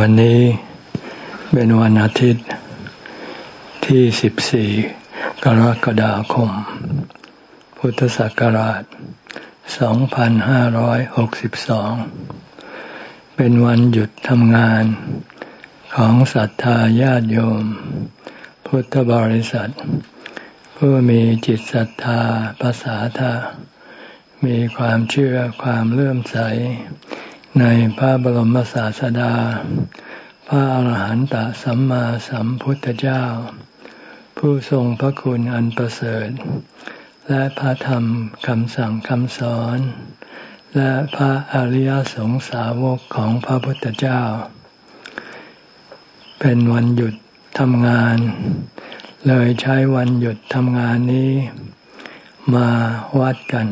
วันนี้เป็นวันอาทิตย์ที่ 14 กรกฎาคม พุทธศักราช 2562 เป็นวันหยุดทำงานของศรัทธาญาติโยม พุทธบริษัท ผู้มีจิตศรัทธาภาษาธามีความเชื่อความเลื่อมใส ในพระบรมศาสดา พระอาหารหันตสัมมาสัมพุทธเจ้า ผู้ทรงพระคุณอันประเสริฐ และพระธรรมคำสั่งคำสอน และพระอริยสงสาวกของพระพุทธเจ้า เป็นวันหยุดทำงาน เลยใช้วันหยุดทำงานนี้ มาวัดกัน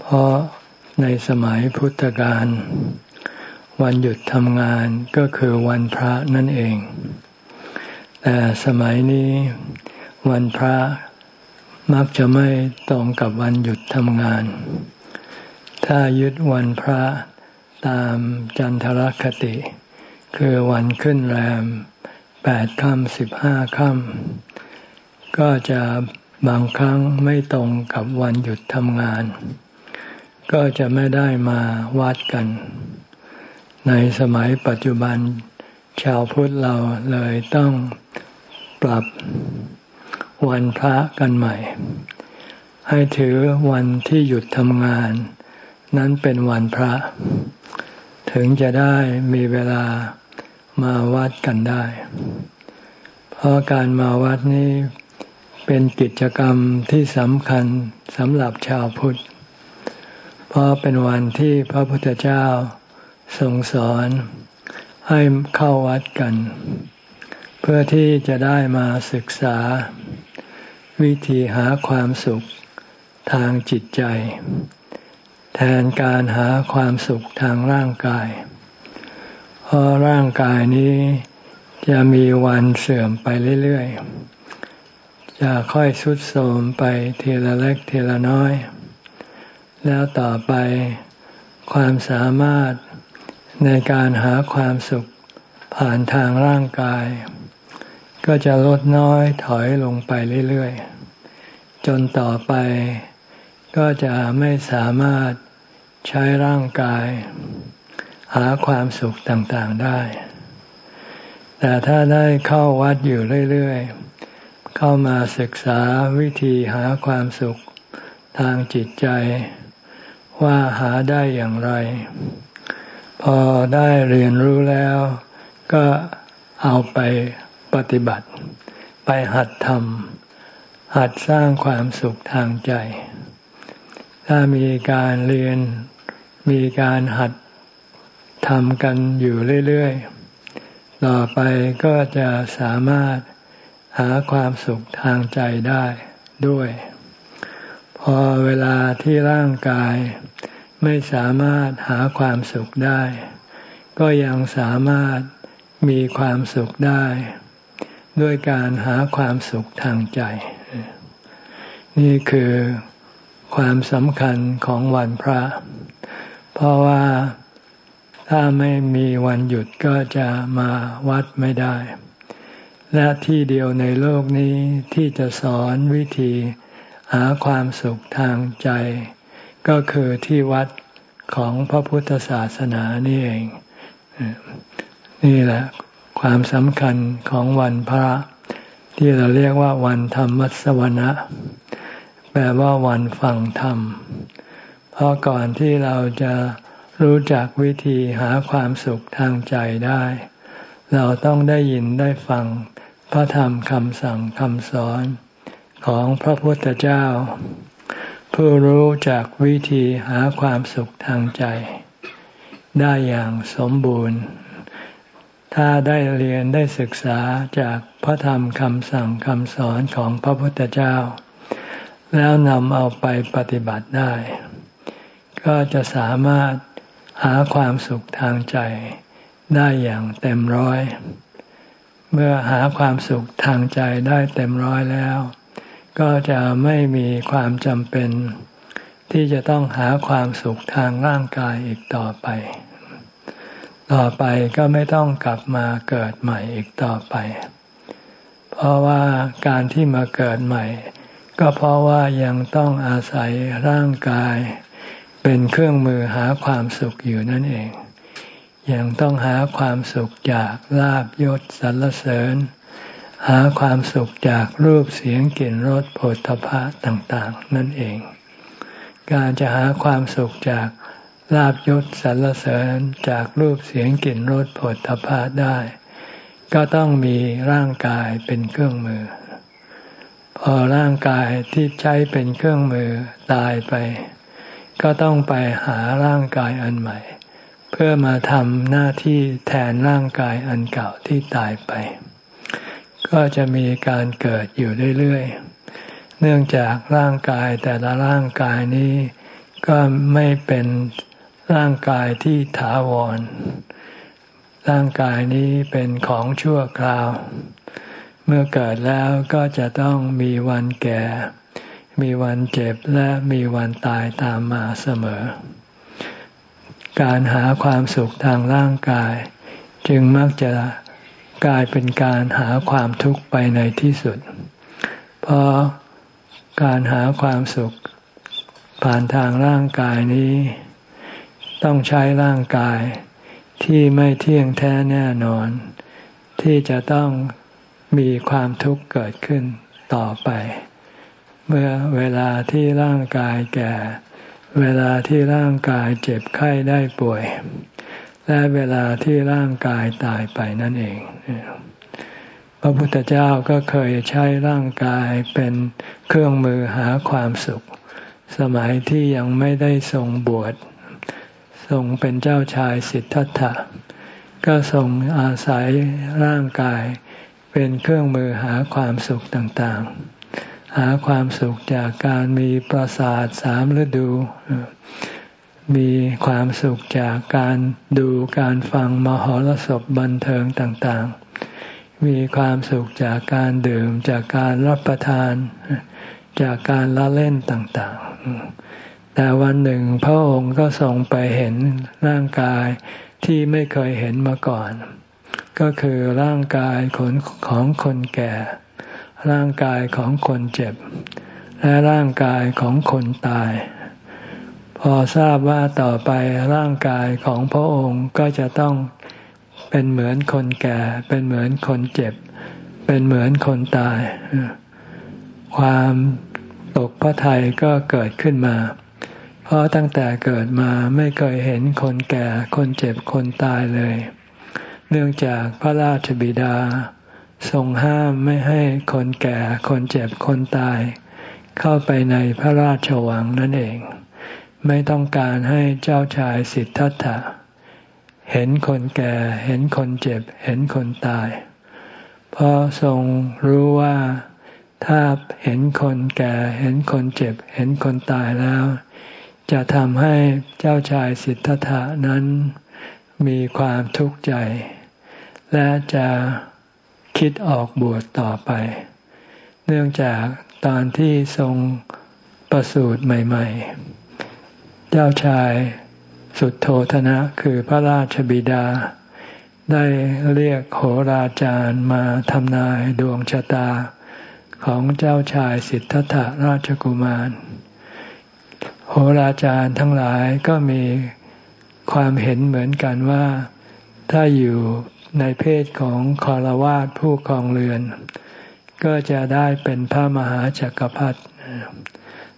เพราะ ในสมัยพุทธกาลวันหยุดทำงานก็คือวันพระนั่นเอง แต่สมัยนี้วันพระมักจะไม่ตรงกับวันหยุดทำงาน ถ้ายึดวันพระตามจันทรคติ คือวันขึ้นแรมแปดค่ำสิบห้าค่ำก็จะบางครั้งไม่ตรงกับวันหยุดทำงาน ก็จะไม่ได้มาวัดกัน ในสมัยปัจจุบันชาวพุทธเราเลยต้องปรับวันพระกันใหม่ ให้ถือวันที่หยุดทำงาน นั้นเป็นวันพระ ถึงจะได้มีเวลามาวัดกันได้ เพราะการมาวัดนี้เป็นกิจกรรมที่สำคัญสำหรับชาวพุทธ เพราะเป็นวันที่พระพุทธเจ้าทรงสอนให้เข้าวัดกัน เพื่อที่จะได้มาศึกษา วิธีหาความสุขทางจิตใจ แทนการหาความสุขทางร่างกาย เพราะร่างกายนี้จะมีวันเสื่อมไปเรื่อยๆ จะค่อยสุดโทรมไปทีละเล็กทีละน้อย แล้วต่อไปความสามารถในการหาความสุขผ่านทางร่างกาย ก็จะลดน้อยถอยลงไปเรื่อยๆ จนต่อไปก็จะไม่สามารถใช้ร่างกาย หาความสุขต่างๆได้ แต่ถ้าได้เข้าวัดอยู่เรื่อยๆ เข้ามาศึกษาวิธีหาความสุขทางจิตใจ ว่าหาได้อย่างไร พอได้เรียนรู้แล้ว ก็เอาไปปฏิบัติ ไปหัดทำหัดสร้างความสุขทางใจ ถ้ามีการเรียนมีการหัดทำกันอยู่เรื่อยๆ ต่อไปก็จะสามารถหาความสุขทางใจได้ด้วย พอเวลาที่ร่างกายไม่สามารถหาความสุขได้ ก็ยังสามารถมีความสุขได้ ด้วยการหาความสุขทางใจ นี่คือความสำคัญของวันพระ เพราะว่าถ้าไม่มีวันหยุดก็จะมาวัดไม่ได้ และที่เดียวในโลกนี้ที่จะสอนวิธี หาความสุขทางใจ ก็คือที่วัดของพระพุทธศาสนานี่เอง นี่แหละ ความสำคัญของวันพระ ที่เราเรียกว่าวันธรรมวัสวนะ แปลว่าวันฟังธรรม เพราะก่อนที่เราจะรู้จักวิธีหาความสุขทางใจได้ เราต้องได้ยินได้ฟังพระธรรมคำสั่งคำสอน ของพระพุทธเจ้า ผู้รู้จากวิธีหาความสุขทางใจ ได้อย่างสมบูรณ์ ถ้าได้เรียนได้ศึกษาจากพระธรรมคำสั่งคำสอนของพระพุทธเจ้า แล้วนำเอาไปปฏิบัติได้ ก็จะสามารถหาความสุขทางใจได้อย่างเต็มร้อย เมื่อหาความสุขทางใจได้เต็มร้อยแล้ว ก็จะไม่มีความจำเป็น ที่จะต้องหาความสุขทางร่างกายอีกต่อไป ต่อไปก็ไม่ต้องกลับมาเกิดใหม่อีกต่อไป เพราะว่าการที่มาเกิดใหม่ ก็เพราะว่ายังต้องอาศัยร่างกาย เป็นเครื่องมือหาความสุขอยู่นั่นเอง ยังต้องหาความสุขจากลาบยศสรรเสริญ หาความสุขจากรูปเสียงกลิ่นรสผลทพะต่างๆ นั่นเอง การจะหาความสุขจากลาบยศสรรเสริญจากรูปเสียงกลิ่นรสผลทพะได้ ก็ต้องมีร่างกายเป็นเครื่องมือ พอร่างกายที่ใช้เป็นเครื่องมือตายไป ก็ต้องไปหาร่างกายอันใหม่ เพื่อมาทำหน้าที่แทนร่างกายอันเก่าที่ตายไป ก็จะมีการเกิดอยู่เรื่อยๆ เนื่องจากร่างกายแต่ละร่างกายนี้ ก็ไม่เป็นร่างกายที่ถาวร ร่างกายนี้เป็นของชั่วคราว เมื่อเกิดแล้วก็จะต้องมีวันแก่ มีวันเจ็บและมีวันตายตามมาเสมอ การหาความสุขทางร่างกาย จึงมักจะ กลายเป็นการหาความทุกข์ไปในที่สุด เพราะการหาความสุข ผ่านทางร่างกายนี้ ต้องใช้ร่างกายที่ไม่เที่ยงแท้แน่นอน ที่จะต้องมีความทุกข์เกิดขึ้นต่อไป เมื่อเวลาที่ร่างกายแก่ เวลาที่ร่างกายเจ็บไข้ได้ป่วย และเวลาที่ร่างกายตายไปนั่นเอง พระพุทธเจ้าก็เคยใช้ร่างกายเป็นเครื่องมือหาความสุข สมัยที่ยังไม่ได้ทรงบวช ทรงเป็นเจ้าชายสิทธัตถะ ก็ทรงอาศัยร่างกายเป็นเครื่องมือหาความสุขต่างๆ หาความสุขจากการมีประสาทสามฤดู มีความสุขจากการดูการฟังมหรสพบันเทิงต่างๆ มีความสุขจากการดื่มจากการรับประทาน จากการละเล่นต่างๆ แต่วันหนึ่งพระองค์ก็ทรงไปเห็นร่างกายที่ไม่เคยเห็นมาก่อน ก็คือร่างกายขของคนแก่ ร่างกายของคนเจ็บ และร่างกายของคนตาย พอทราบว่าต่อไปร่างกายของพระองค์ก็จะต้องเป็นเหมือนคนแก่ เป็นเหมือนคนเจ็บ เป็นเหมือนคนตาย ความตกพระทัยก็เกิดขึ้นมา เพราะตั้งแต่เกิดมาไม่เคยเห็นคนแก่ คนเจ็บ คนตายเลย เนื่องจากพระราชบิดาทรงห้ามไม่ให้คนแก่ คนเจ็บ คนตาย เข้าไปในพระราชวังนั่นเอง ไม่ต้องการให้เจ้าชายสิทธัตถะ เห็นคนแก่ เห็นคนเจ็บ เห็นคนตาย เพราะทรงรู้ว่าถ้าเห็นคนแก่ เห็นคนเจ็บ เห็นคนตายแล้ว จะทำให้เจ้าชายสิทธัตถะนั้นมีความทุกข์ใจ และจะคิดออกบวชต่อไป เนื่องจากตอนที่ทรงประสูติใหม่ ๆ เจ้าชายสุดโทธนะคือพระราชบิดา ได้เรียกโหราจารย์มาทำนายดวงชะตาของเจ้าชายสิทธัตถราชกุมาร โหราจารย์ทั้งหลายก็มีความเห็นเหมือนกันว่า ถ้าอยู่ในเพศของคารวาสผู้ครองเรือน ก็จะได้เป็นพระมหาจักรพรรดิ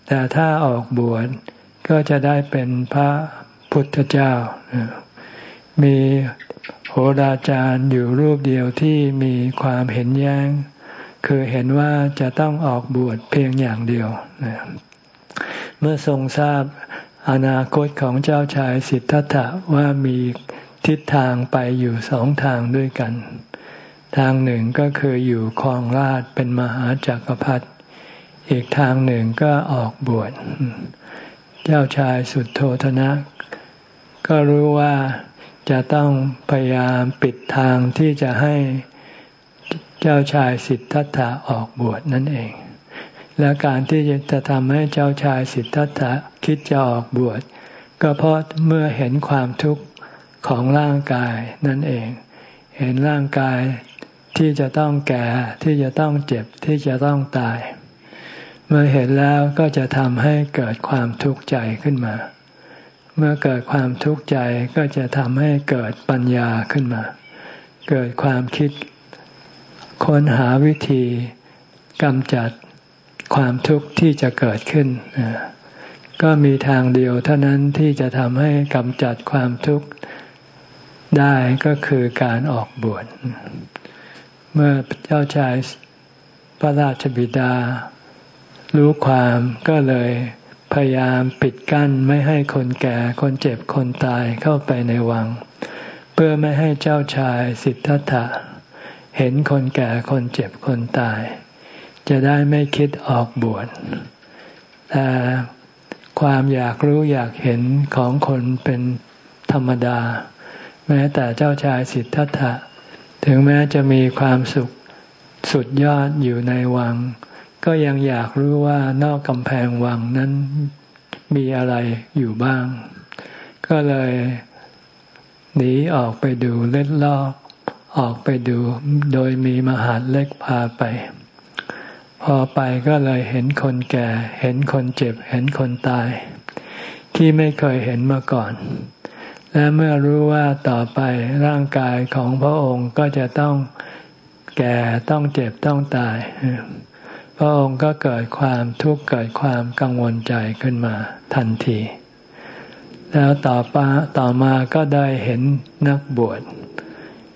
แต่ถ้าออกบวช ก็จะได้เป็นพระพุทธเจ้า มีโหราจารย์อยู่รูปเดียวที่มีความเห็นแย้ง คือเห็นว่าจะต้องออกบวชเพียงอย่างเดียว เมื่อทรงทราบอนาคตของเจ้าชายสิทธัตถะว่ามีทิศทางไปอยู่สองทางด้วยกัน ทางหนึ่งก็คืออยู่ครองราชเป็นมหาจักรพรรดิอีกทางหนึ่งก็ออกบวช เจ้าชายสุดโทธนะ ก็รู้ว่าจะต้องพยายามปิดทางที่จะให้เจ้าชายสิทธัตถะออกบวชนั่นเอง และการที่จะทำให้เจ้าชายสิทธัตถะคิดจะออกบวช ก็เพราะเมื่อเห็นความทุกข์ของร่างกายนั่นเอง เห็นร่างกายที่จะต้องแก่ที่จะต้องเจ็บที่จะต้องตาย เมื่อเห็นแล้วก็จะทำให้เกิดความทุกข์ใจขึ้นมา เมื่อเกิดความทุกข์ใจก็จะทำให้เกิดปัญญาขึ้นมา เกิดความคิดค้นหาวิธีกำจัดความทุกข์ที่จะเกิดขึ้น ก็มีทางเดียวเท่านั้นที่จะทำให้กำจัดความทุกข์ได้ก็คือการออกบวช เมื่อเจ้าชายพระราชบิดา รู้ความก็เลยพยายามปิดกั้นไม่ให้คนแก่คนเจ็บคนตายเข้าไปในวัง เพื่อไม่ให้เจ้าชายสิทธัตถะ เห็นคนแก่คนเจ็บคนตาย จะได้ไม่คิดออกบวชแต่ความอยากรู้อยากเห็นของคนเป็นธรรมดา แม้แต่เจ้าชายสิทธัตถะ ถึงแม้จะมีความสุขสุดยอดอยู่ในวัง ก็ยังอยากรู้ว่านอกกำแพงวังนั้นมีอะไรอยู่บ้าง ก็เลยหนีออกไปดูเล็ดลอกออกไปดู โดยมีมหาเล็กพาไป พอไปก็เลยเห็นคนแก่ เห็นคนเจ็บ เห็นคนตาย ที่ไม่เคยเห็นมาก่อน และเมื่อรู้ว่าต่อไปร่างกายของพระองค์ก็จะต้องแก่ต้องเจ็บต้องตาย ระองค์ก็เกิดความทุกข์เกิดความกังวลใจขึ้นมาทันที แล้วต่อปาต่อมาก็ได้เห็นนักบวช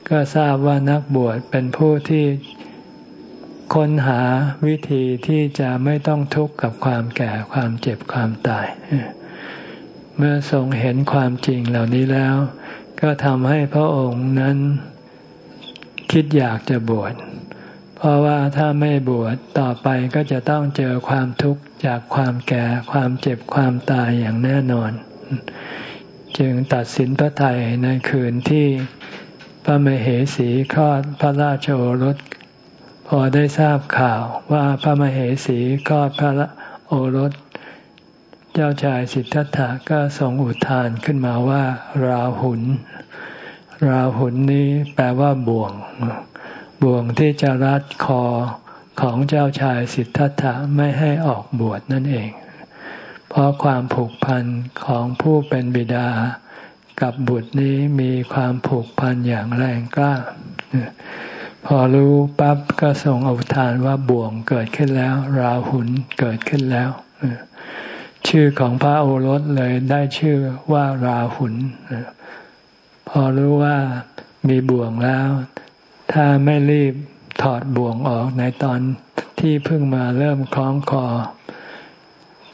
ก็ทราบว่านักบวชเป็นผู้ที่ค้นหาวิธีที่จะไม่ต้องทุกข์กับความแก่ความเจ็บความตาย เมื่อทรงเห็นความจริงเหล่านี้แล้ว ก็ทำให้พระองค์นั้นคิดอยากจะบวช เพราะว่าถ้าไม่บวชต่อไปก็จะต้องเจอความทุกข์จากความแก่ความเจ็บความตายอย่างแน่นอน จึงตัดสินพระทัยในคืนที่พระมเหสีคลอดพระราชโอรส พอได้ทราบข่าวว่าพระมเหสีคลอดพระโอรส เจ้าชายสิทธัตถะก็ทรงอุทานขึ้นมาว่า ราหุนราหุนนี้แปลว่าบ่วง บ่วงที่จะรัดคอของเจ้าชายสิทธัตถะไม่ให้ออกบวชนั่นเอง เพราะความผูกพันของผู้เป็นบิดากับบุตรนี้มีความผูกพันอย่างแรงกล้า พอรู้ปั๊บก็ส่งอวทานว่าบ่วงเกิดขึ้นแล้ว ราหุนเกิดขึ้นแล้ว ชื่อของพระโอรสเลยได้ชื่อว่าราหุนพอรู้ว่ามีบ่วงแล้ว ถ้าไม่รีบถอดบ่วงออกในตอนที่เพิ่งมาเริ่มคล้องคอ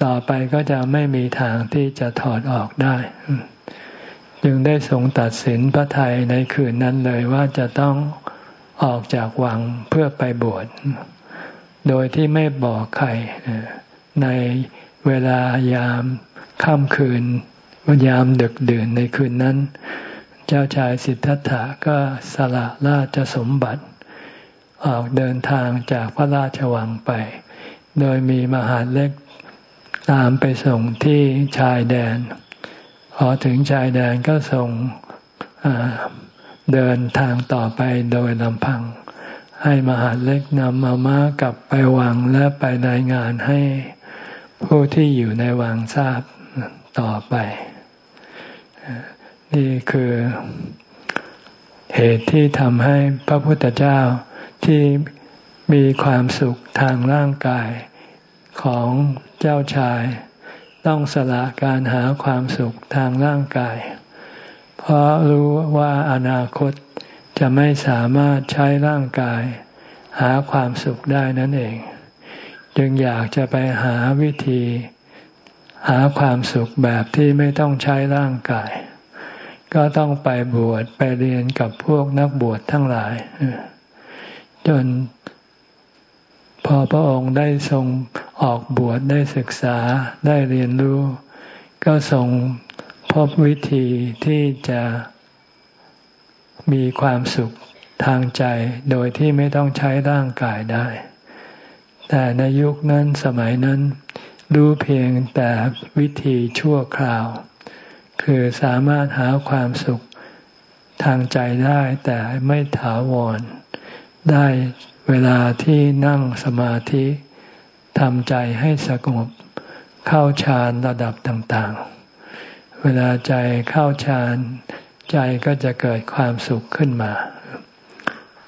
ต่อไปก็จะไม่มีทางที่จะถอดออกได้ จึงได้ทรงตัดสินพระไทยในคืนนั้นเลยว่าจะต้องออกจากวังเพื่อไปบวช โดยที่ไม่บอกใคร ในเวลายามค่ำคืนยามดึกดื่นในคืนนั้น จ้าชายสิทธัตถะก็สละราชสมบัติ ออกเดินทางจากพระราชวังไป โดยมีมหาเล็กตามไปส่งที่ชายแดน พอถึงชายแดนก็ส่งเดินทางต่อไปโดยลำพัง ให้มหาเล็กนำมาม้ากลับไปวังและไปรายงานให้ผู้ที่อยู่ในวังทราบต่อไป นี่คือเหตุที่ทำให้พระพุทธเจ้าที่มีความสุขทางร่างกายของเจ้าชาย ต้องสละการหาความสุขทางร่างกาย เพราะรู้ว่าอนาคตจะไม่สามารถใช้ร่างกาย หาความสุขได้นั่นเอง จึงอยากจะไปหาวิธี หาความสุขแบบที่ไม่ต้องใช้ร่างกาย ก็ต้องไปบวชไปเรียนกับพวกนักบวชทั้งหลาย จนพอพระองค์ได้ทรงออกบวชได้ศึกษาได้เรียนรู้ ก็ทรงพบวิธีที่จะมีความสุขทางใจโดยที่ไม่ต้องใช้ร่างกายได้ แต่ในยุคนั้นสมัยนั้น รู้เพียงแต่วิธีชั่วคราว คือสามารถหาความสุขทางใจได้แต่ไม่ถาวร ได้เวลาที่นั่งสมาธิทำใจให้สงบเข้าฌานระดับต่างๆ เวลาใจเข้าฌานใจก็จะเกิดความสุขขึ้นมา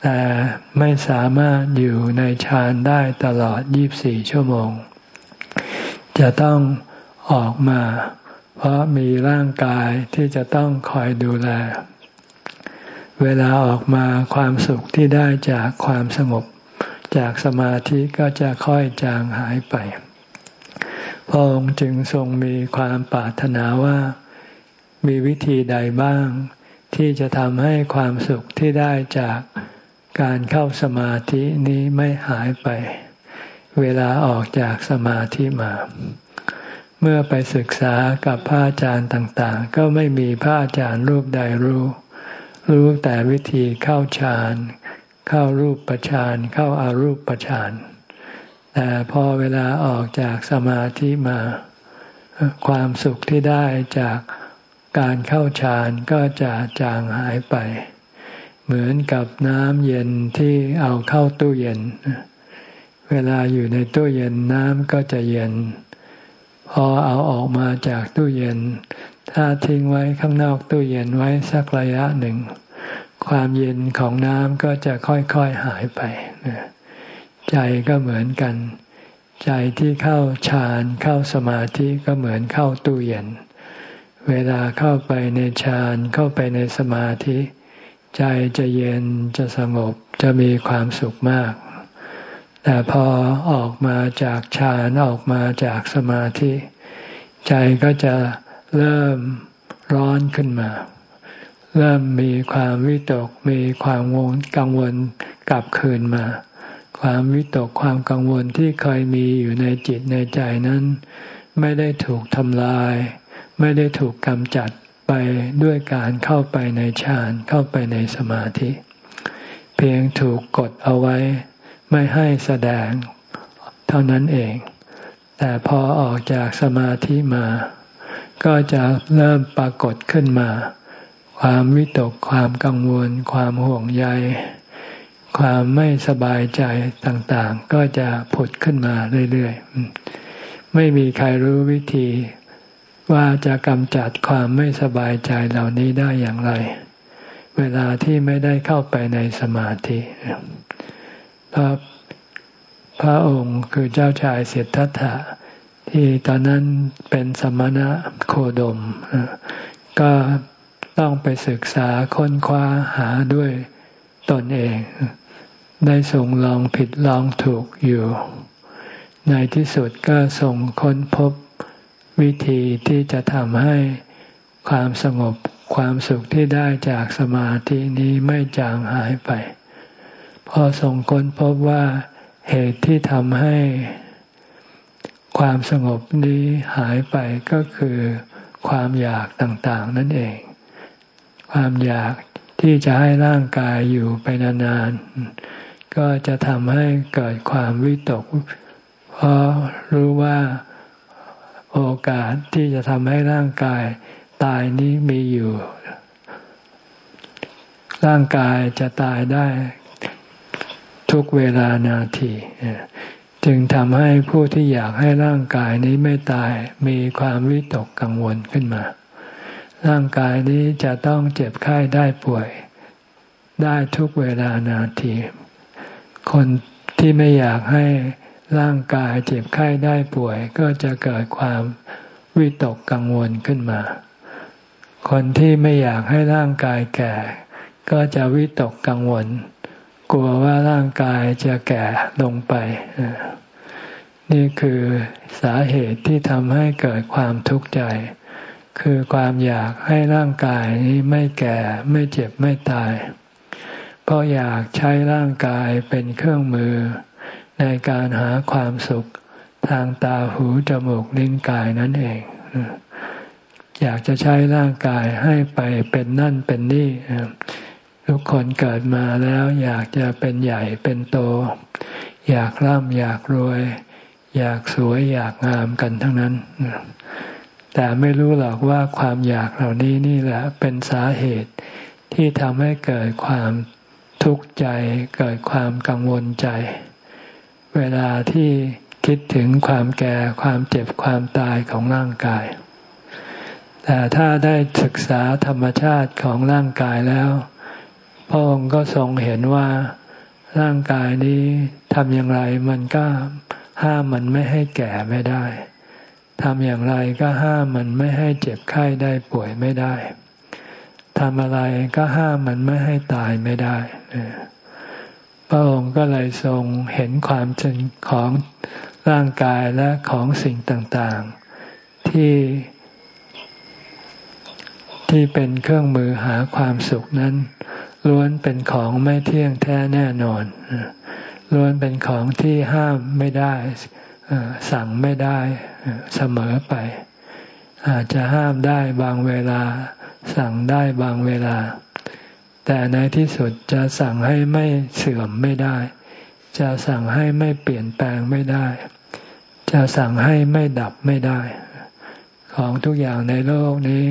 แต่ไม่สามารถอยู่ในฌานได้ตลอด 24 ชั่วโมง จะต้องออกมา เพราะมีร่างกายที่จะต้องคอยดูแล เวลาออกมาความสุขที่ได้จากความสงบ จากสมาธิก็จะค่อยจางหายไป พระองค์จึงทรงมีความปรารถนาว่า มีวิธีใดบ้าง ที่จะทำให้ความสุขที่ได้จากการเข้าสมาธินี้ไม่หายไป เวลาออกจากสมาธิมา เมื่อไปศึกษากับพระอาจารย์ต่างๆ ก็ไม่มีพระอาจารย์รูปใดรู้ รู้แต่วิธีเข้าฌาน เข้ารูปปฌาน เข้าอารูปปฌาน แต่พอเวลาออกจากสมาธิมา ความสุขที่ได้จากการเข้าฌานก็จะจางหายไป เหมือนกับน้ำเย็นที่เอาเข้าตู้เย็น เวลาอยู่ในตู้เย็นน้ำก็จะเย็น พอเอาออกมาจากตู้เย็น ถ้าทิ้งไว้ข้างนอกตู้เย็นไว้สักระยะหนึ่ง ความเย็นของน้ำก็จะค่อยๆหายไป ใจก็เหมือนกัน ใจที่เข้าฌานเข้าสมาธิก็เหมือนเข้าตู้เย็น เวลาเข้าไปในฌานเข้าไปในสมาธิ ใจจะเย็นจะสงบจะมีความสุขมาก แต่พอออกมาจากฌานออกมาจากสมาธิ ใจก็จะเริ่มร้อนขึ้นมา เริ่มมีความวิตกมีความงงกังวลกลับคืนมา ความวิตกความกังวลที่เคยมีอยู่ในจิตในใจนั้น ไม่ได้ถูกทำลาย ไม่ได้ถูกกำจัดไปด้วยการเข้าไปในฌานเข้าไปในสมาธิ เพียงถูกกดเอาไว้ ไม่ให้แสดง เท่านั้นเอง แต่พอออกจากสมาธิมา ก็จะเริ่มปรากฏขึ้นมา ความวิตกความกังวล ความห่วงใย ความไม่สบายใจต่างๆ ก็จะผุดขึ้นมาเรื่อยๆ ไม่มีใครรู้วิธีว่าจะกำจัดความไม่สบายใจเหล่านี้ได้อย่างไร เวลาที่ไม่ได้เข้าไปในสมาธิ พระพระองค์คือเจ้าชายเสดทัตถะที่ตอนนั้นเป็นสมณะโคดม ก็ต้องไปศึกษาค้นคว้าหาด้วยตนเอง ได้ส่งลองผิดลองถูกอยู่ ในที่สุดก็ส่งค้นพบวิธีที่จะทำให้ความสงบความสุขที่ได้จากสมาธินี้ไม่จางหายไป พอส่งคนพบว่าเหตุที่ทำให้ความสงบนี้หายไปก็คือความอยากต่างๆ นั่นเอง ความอยากที่จะให้ร่างกายอยู่ไปนานๆ ก็จะทำให้เกิดความวิตก เพราะรู้ว่าโอกาสที่จะทำให้ร่างกายตายนี้มีอยู่ ร่างกายจะตายได้ ทุกเวลานาที จึงทำให้ผู้ที่อยากให้ร่างกายนี้ไม่ตายมีความวิตกกังวลขึ้นมา ร่างกายนี้จะต้องเจ็บไข้ได้ป่วย ได้ทุกเวลานาที คนที่ไม่อยากให้ร่างกายเจ็บไข้ได้ป่วย ก็จะเกิดความวิตกกังวลขึ้นมา คนที่ไม่อยากให้ร่างกายแก่ ก็จะวิตกกังวล กลัวว่าร่างกายจะแก่ลงไป นี่คือสาเหตุที่ทำให้เกิดความทุกข์ใจ คือความอยากให้ร่างกายนี้ไม่แก่ไม่เจ็บไม่ตาย เพราะอยากใช้ร่างกายเป็นเครื่องมือ ในการหาความสุขทางตาหูจมูกลิ้นกายนั่นเอง อยากจะใช้ร่างกายให้ไปเป็นนั่นเป็นนี่ ทุกคนเกิดมาแล้วอยากจะเป็นใหญ่เป็นโต อยากร่ำอยากรวย อยากสวยอยากงามกันทั้งนั้น แต่ไม่รู้หรอกว่าความอยากเหล่านี้นี่แหละเป็นสาเหตุที่ทำให้เกิดความทุกข์ใจ เกิดความกังวลใจ เวลาที่คิดถึงความแก่ความเจ็บความตายของร่างกาย แต่ถ้าได้ศึกษาธรรมชาติของร่างกายแล้ว พระองค์ก็ทรงเห็นว่าร่างกายนี้ทำอย่างไรมันก็ห้ามมันไม่ให้แก่ไม่ได้ทำอย่างไรก็ห้ามมันไม่ให้เจ็บไข้ได้ป่วยไม่ได้ทำอะไรก็ห้ามมันไม่ให้ตายไม่ได้ พระองค์ก็เลยทรงเห็นความจริงของร่างกายและของสิ่งต่างๆ ที่ที่เป็นเครื่องมือหาความสุขนั้น ล้วนเป็นของไม่เที่ยงแท้แน่นอนล้วนเป็นของที่ห้ามไม่ได้สั่งไม่ได้เสมอไป อาจจะห้ามได้บางเวลา สั่งได้บางเวลา แต่ในที่สุดจะสั่งให้ไม่เสื่อมไม่ได้ จะสั่งให้ไม่เปลี่ยนแปลงไม่ได้ จะสั่งให้ไม่ดับไม่ได้ ของทุกอย่างในโลกนี้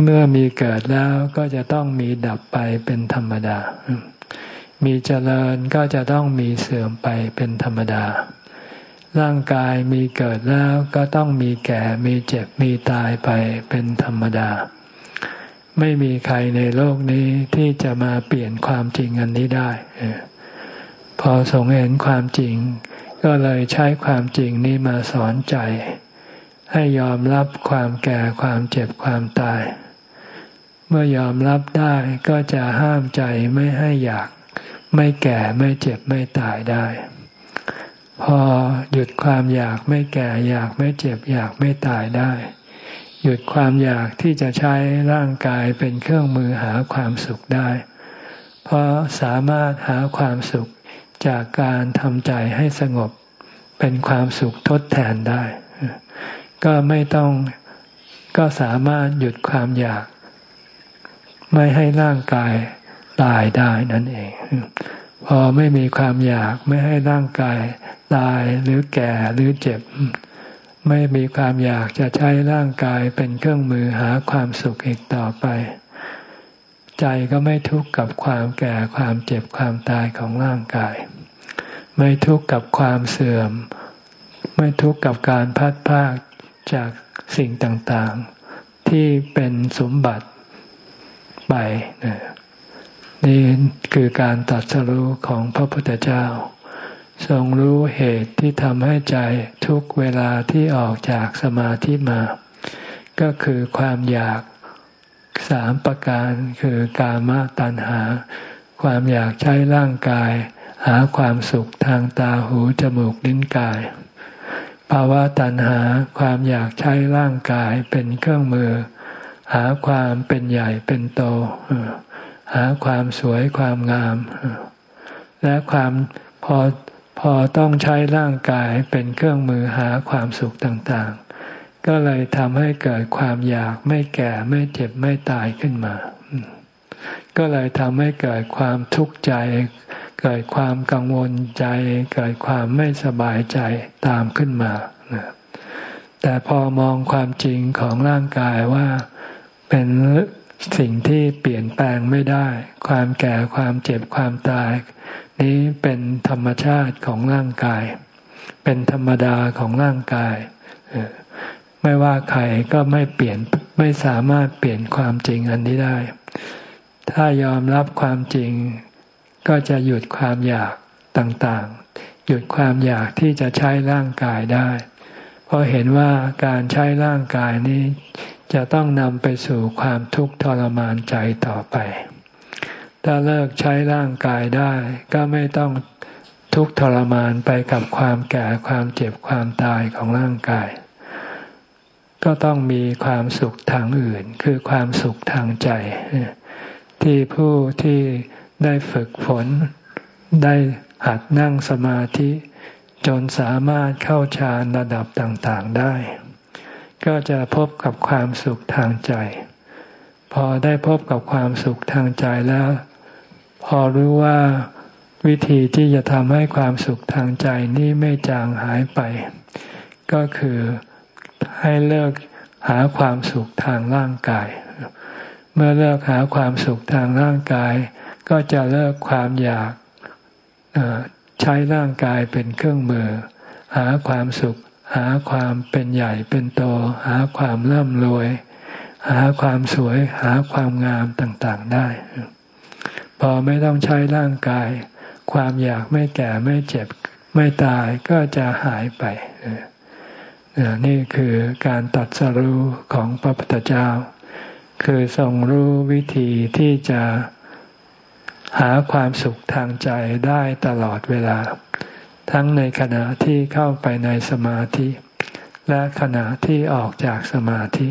เมื่อมีเกิดแล้วก็จะต้องมีดับไปเป็นธรรมดา มีเจริญก็จะต้องมีเสื่อมไปเป็นธรรมดา ร่างกายมีเกิดแล้วก็ต้องมีแก่มีเจ็บมีตายไปเป็นธรรมดา ไม่มีใครในโลกนี้ที่จะมาเปลี่ยนความจริงอันนี้ได้ พอสงเห็นความจริง ก็เลยใช้ความจริงนี้มาสอนใจ ให้ยอมรับความแก่ความเจ็บความตาย เมื่อยอมรับได้ก็จะห้ามใจไม่ให้อยาก ไม่แก่ไม่เจ็บไม่ตายได้ พอหยุดความอยากไม่แก่อยากไม่เจ็บอยากไม่ตายได้ หยุดความอยากที่จะใช้ร่างกายเป็นเครื่องมือหาความสุขได้ เพราะสามารถหาความสุขจากการทำใจให้สงบเป็นความสุขทดแทนได้ ก็ไม่ต้องก็สามารถหยุดความอยาก ไม่ให้ร่างกายตายได้นั่นเอง พอไม่มีความอยากไม่ให้ร่างกายตายหรือแก่หรือเจ็บ ไม่มีความอยากจะใช้ร่างกายเป็นเครื่องมือหาความสุขอีกต่อไป ใจก็ไม่ทุกข์กับความแก่ความเจ็บความตายของร่างกาย ไม่ทุกข์กับความเสื่อม ไม่ทุกข์กับการพัดพาก จากสิ่งต่างๆ ที่เป็นสมบัติไปนี่คือการตัดสรู้ของพระพุทธเจ้า ทรงรู้เหตุที่ทำให้ใจทุกเวลาที่ออกจากสมาธิมา ก็คือความอยากสามประการคือกามตัณหา ความอยากใช้ร่างกาย หาความสุขทางตาหูจมูกลิ้นกาย ภาวะตัณหาความอยากใช้ร่างกายเป็นเครื่องมือ หาความเป็นใหญ่เป็นโต หาความสวยความงาม และความพอพอต้องใช้ร่างกายเป็นเครื่องมือหาความสุขต่างๆ ก็เลยทำให้เกิดความอยากไม่แก่ไม่เจ็บไม่ตายขึ้นมา ก็เลยทำให้เกิดความทุกข์ใจ เกิดความกังวลใจ เกิดความไม่สบายใจตามขึ้นมาแต่พอมองความจริงของร่างกายว่าเป็นสิ่งที่เปลี่ยนแปลงไม่ได้ ความแก่ความเจ็บความตาย นี้เป็นธรรมชาติของร่างกาย เป็นธรรมดาของร่างกาย ไม่ว่าใครก็ไม่เปลี่ยนไม่สามารถเปลี่ยนความจริงอันนี้ได้ ถ้ายอมรับความจริง ก็จะหยุดความอยากต่างๆ หยุดความอยากที่จะใช้ร่างกายได้ เพราะเห็นว่าการใช้ร่างกายนี้จะต้องนำไปสู่ความทุกข์ทรมานใจต่อไป ถ้าเลิกใช้ร่างกายได้ ก็ไม่ต้องทุกข์ทรมานไปกับความแก่ความเจ็บความตายของร่างกาย ก็ต้องมีความสุขทางอื่น คือความสุขทางใจ ที่ผู้ที่ได้ฝึกฝน ได้หัดนั่งสมาธิ จนสามารถเข้าฌานระดับต่างๆได้ ก็จะพบกับความสุขทางใจ พอได้พบกับความสุขทางใจแล้ว พอรู้ว่าวิธีที่จะทำให้ความสุขทางใจนี้ไม่จางหายไป ก็คือให้เลิกหาความสุขทางร่างกาย เมื่อเลิกหาความสุขทางร่างกาย ก็จะเลิกความอยากใช้ร่างกายเป็นเครื่องมือ หาความสุข หาความเป็นใหญ่เป็นโต หาความร่ำรวย หาความสวย หาความงามต่างๆได้ พอไม่ต้องใช้ร่างกาย ความอยากไม่แก่ไม่เจ็บไม่ตายก็จะหายไปนี่คือการตัดสรู้ของพระพุทธเจ้า คือทรงรู้วิธีที่จะหาความสุขทางใจได้ตลอดเวลา ทั้งในขณะที่เข้าไปในสมาธิ และขณะที่ออกจากสมาธิ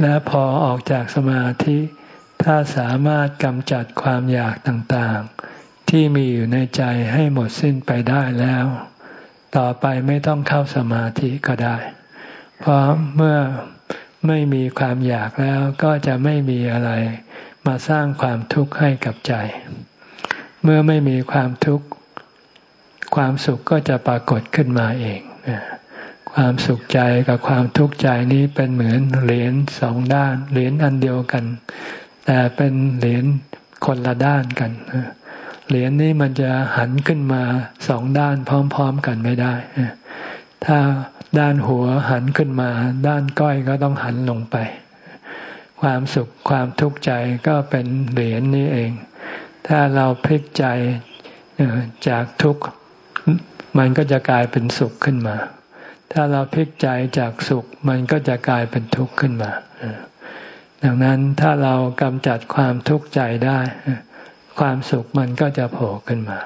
และพอออกจากสมาธิ ถ้าสามารถกำจัดความอยากต่างๆ ที่มีอยู่ในใจให้หมดสิ้นไปได้แล้ว ต่อไปไม่ต้องเข้าสมาธิก็ได้ เพราะเมื่อ ไม่มีความอยากแล้วก็จะไม่มีอะไร มาสร้างความทุกข์ให้กับใจ เมื่อไม่มีความทุกข์ ความสุขก็จะปรากฏขึ้นมาเอง ความสุขใจกับความทุกข์ใจนี้เป็นเหมือนเหรียญสองด้าน เหรียญอันเดียวกัน แต่เป็นเหรียญคนละด้านกันเหรียญนี้มันจะหันขึ้นมาสองด้านพร้อม ๆ กันไม่ได้ ถ้าด้านหัวหันขึ้นมา ด้านก้อยก็ต้องหันลงไป ความสุขความทุกข์ใจก็เป็นเหรียญนี้เอง ถ้าเราพลิกใจจากทุกข์มันก็จะกลายเป็นสุขขึ้นมา ถ้าเราพลิกใจจากสุข มันก็จะกลายเป็นทุกข์ขึ้นมา ดังนั้นถ้าเรากำจัดความทุกข์ใจได้ ความสุขมันก็จะโผล่ขึ้นมา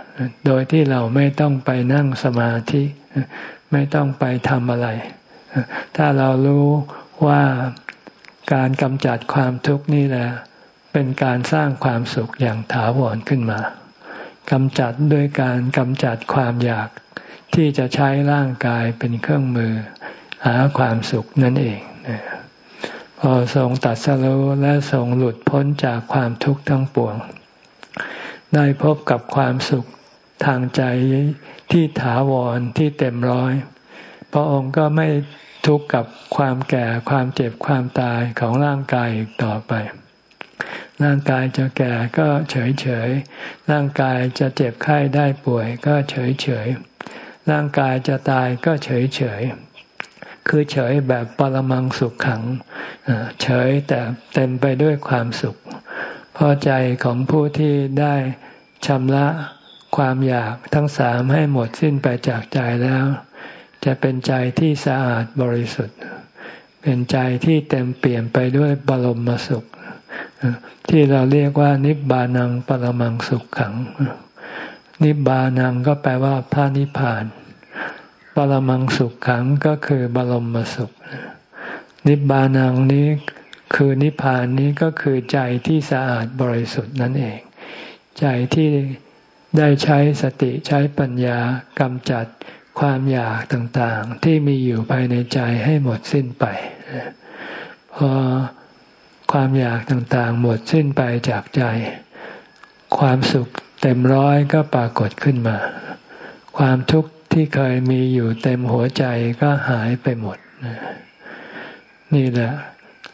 โดยที่เราไม่ต้องไปนั่งสมาธิ ไม่ต้องไปทำอะไร ถ้าเรารู้ว่าการกำจัดความทุกข์นี่แหละ เป็นการสร้างความสุขอย่างถาวรขึ้นมากำจัดด้วยการกำจัดความอยากที่จะใช้ร่างกายเป็นเครื่องมือ หาความสุขนั่นเอง พอทรงตัดสรู้และทรงหลุดพ้นจากความทุกข์ทั้งปวง ได้พบกับความสุขทางใจ ที่ถาวรที่เต็มร้อย พระองค์ก็ไม่ทุกข์กับความแก่ความเจ็บความตายของร่างกายอีกต่อไป ร่างกายจะแก่ก็เฉยเฉย ร่างกายจะเจ็บไข้ได้ป่วยก็เฉยเฉย ร่างกายจะตายก็เฉยเฉย คือเฉยแบบปรมังสุขขัง เฉยแต่เต็มไปด้วยความสุขพอใจของผู้ที่ได้ชำระ ความอยากทั้งสามให้หมดสิ้นไปจากใจแล้ว จะเป็นใจที่สะอาดบริสุทธิ์ เป็นใจที่เต็มเปลี่ยนไปด้วยบรมสุข ที่เราเรียกว่า นิบานังปรมังสุขขัง นิบานังก็แปลว่าพระนิพพาน ปรมังสุขขังก็คือบรมสุข นิบานังนี้คือนิพพานนี้ก็คือใจที่สะอาดบริสุทธิ์นั่นเอง ใจที่ ได้ใช้สติใช้ปัญญากำจัดความอยากต่างๆ ที่มีอยู่ภายในใจให้หมดสิ้นไป พอความอยากต่างๆ หมดสิ้นไปจากใจ ความสุขเต็มร้อยก็ปรากฏขึ้นมา ความทุกข์ที่เคยมีอยู่เต็มหัวใจก็หายไปหมด นี่แหละ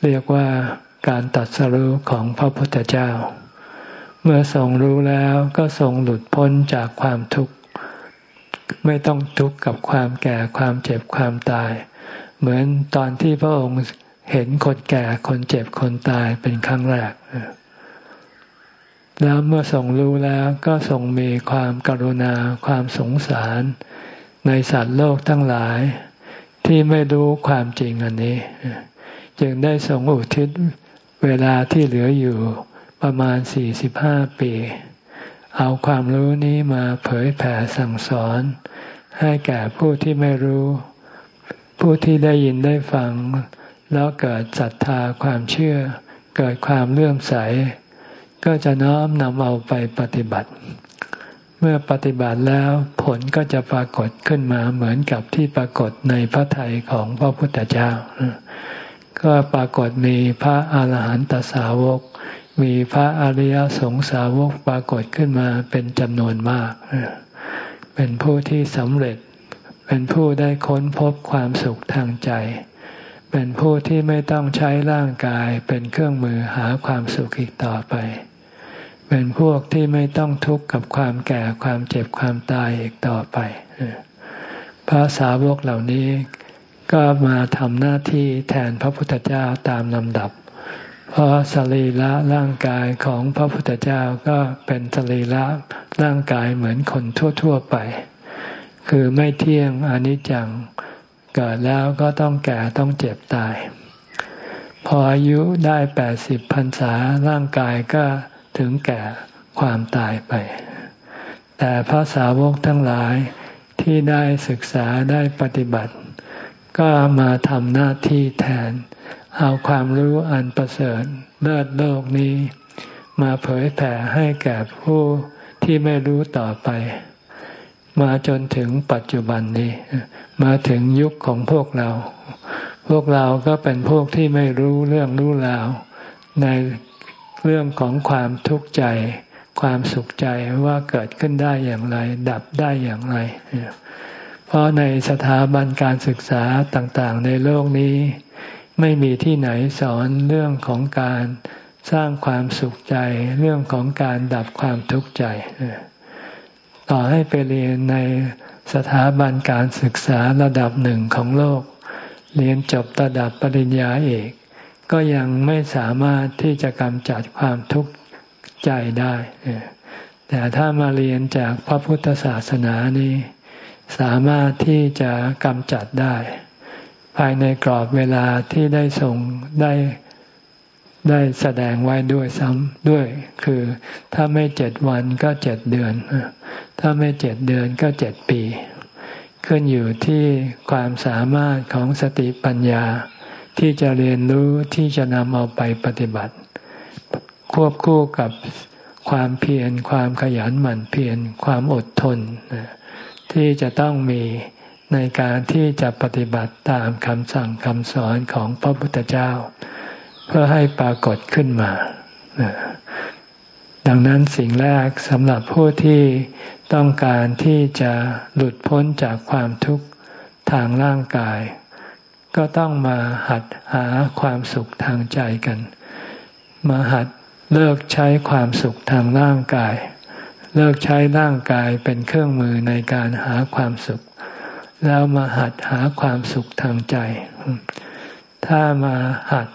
เรียกว่าการตัดสรู้ของพระพุทธเจ้า เมื่อทรงรู้แล้วก็ทรงหลุดพ้นจากความทุกข์ ไม่ต้องทุกข์กับความแก่ความเจ็บความตาย เหมือนตอนที่พระองค์เห็นคนแก่คนเจ็บคนตายเป็นครั้งแรก แล้วเมื่อทรงรู้แล้วก็ทรงมีความกรุณาความสงสาร ในสัตว์โลกทั้งหลาย ที่ไม่รู้ความจริงอันนี้ จึงได้ทรงอุทิศเวลาที่เหลืออยู่ ประมาณสี่สิบห้าปี เอาความรู้นี้มาเผยแผ่สั่งสอน ให้แก่ผู้ที่ไม่รู้ ผู้ที่ได้ยินได้ฟัง แล้วเกิดศรัทธาความเชื่อ เกิดความเลื่อมใส ก็จะน้อมนำเอาไปปฏิบัติ เมื่อปฏิบัติแล้วผลก็จะปรากฏขึ้นมาเหมือนกับที่ปรากฏในพระทัยของพระพุทธเจ้าก็ปรากฏมีพระอาหารหันตสาวก มีพระอริยสงสาวกปรากฏขึ้นมาเป็นจำนวนมาก เป็นผู้ที่สำเร็จ เป็นผู้ได้ค้นพบความสุขทางใจ เป็นผู้ที่ไม่ต้องใช้ร่างกายเป็นเครื่องมือหาความสุขอีกต่อไป เป็นพวกที่ไม่ต้องทุกข์กับความแก่ความเจ็บความตายอีกต่อไป พระสาวกเหล่านี้ก็มาทำหน้าที่แทนพระพุทธเจ้าตามลำดับ เพราะสรีระร่างกายของพระพุทธเจ้าก็เป็นสรีระร่างกายเหมือนคนทั่ว ๆไป คือไม่เที่ยงอนิจจังเกิดแล้วก็ต้องแก่ต้องเจ็บตาย พออายุได้แปดสิบพรรษาร่างกายก็ถึงแก่ความตายไป แต่พระสาวกทั้งหลายที่ได้ศึกษาได้ปฏิบัติ ก็มาทำหน้าที่แทน เอาความรู้อันประเสริฐเลิศโลกนี้ มาเผยแผ่ให้แก่ผู้ที่ไม่รู้ต่อไป มาจนถึงปัจจุบันนี้ มาถึงยุคของพวกเรา พวกเราก็เป็นพวกที่ไม่รู้เรื่องรู้ราว ในเรื่องของความทุกข์ใจ ความสุขใจว่าเกิดขึ้นได้อย่างไร ดับได้อย่างไร เพราะในสถาบันการศึกษาต่างๆ ในโลกนี้ ไม่มีที่ไหนสอนเรื่องของการสร้างความสุขใจ เรื่องของการดับความทุกข์ใจ ต่อให้ไปเรียนในสถาบันการศึกษาระดับหนึ่งของโลก เรียนจบระดับปริญญาเอก ก็ยังไม่สามารถที่จะกำจัดความทุกข์ใจได้ แต่ถ้ามาเรียนจากพระพุทธศาสนานี้ สามารถที่จะกำจัดได้ ภายในกรอบเวลาที่ได้ส่งได้ได้แสดงไว้ด้วยซ้ำด้วย คือถ้าไม่เจ็ดวันก็เจ็ดเดือน ถ้าไม่เจ็ดเดือนก็เจ็ดปี ขึ้นอยู่ที่ความสามารถของสติปัญญา ที่จะเรียนรู้ที่จะนำเอาไปปฏิบัติ ควบคู่กับความเพียรความขยันหมั่นเพียรความอดทน ที่จะต้องมี ในการที่จะปฏิบัติตามคำสั่งคำสอนของพระพุทธเจ้า เพื่อให้ปรากฏขึ้นมา ดังนั้นสิ่งแรกสำหรับผู้ที่ต้องการที่จะหลุดพ้นจากความทุกข์ทางร่างกาย ก็ต้องมาหัดหาความสุขทางใจกัน มาหัดเลิกใช้ความสุขทางร่างกาย เลิกใช้ร่างกายเป็นเครื่องมือในการหาความสุข แล้วมาหัดหาความสุขทางใจ ถ้ามาหัด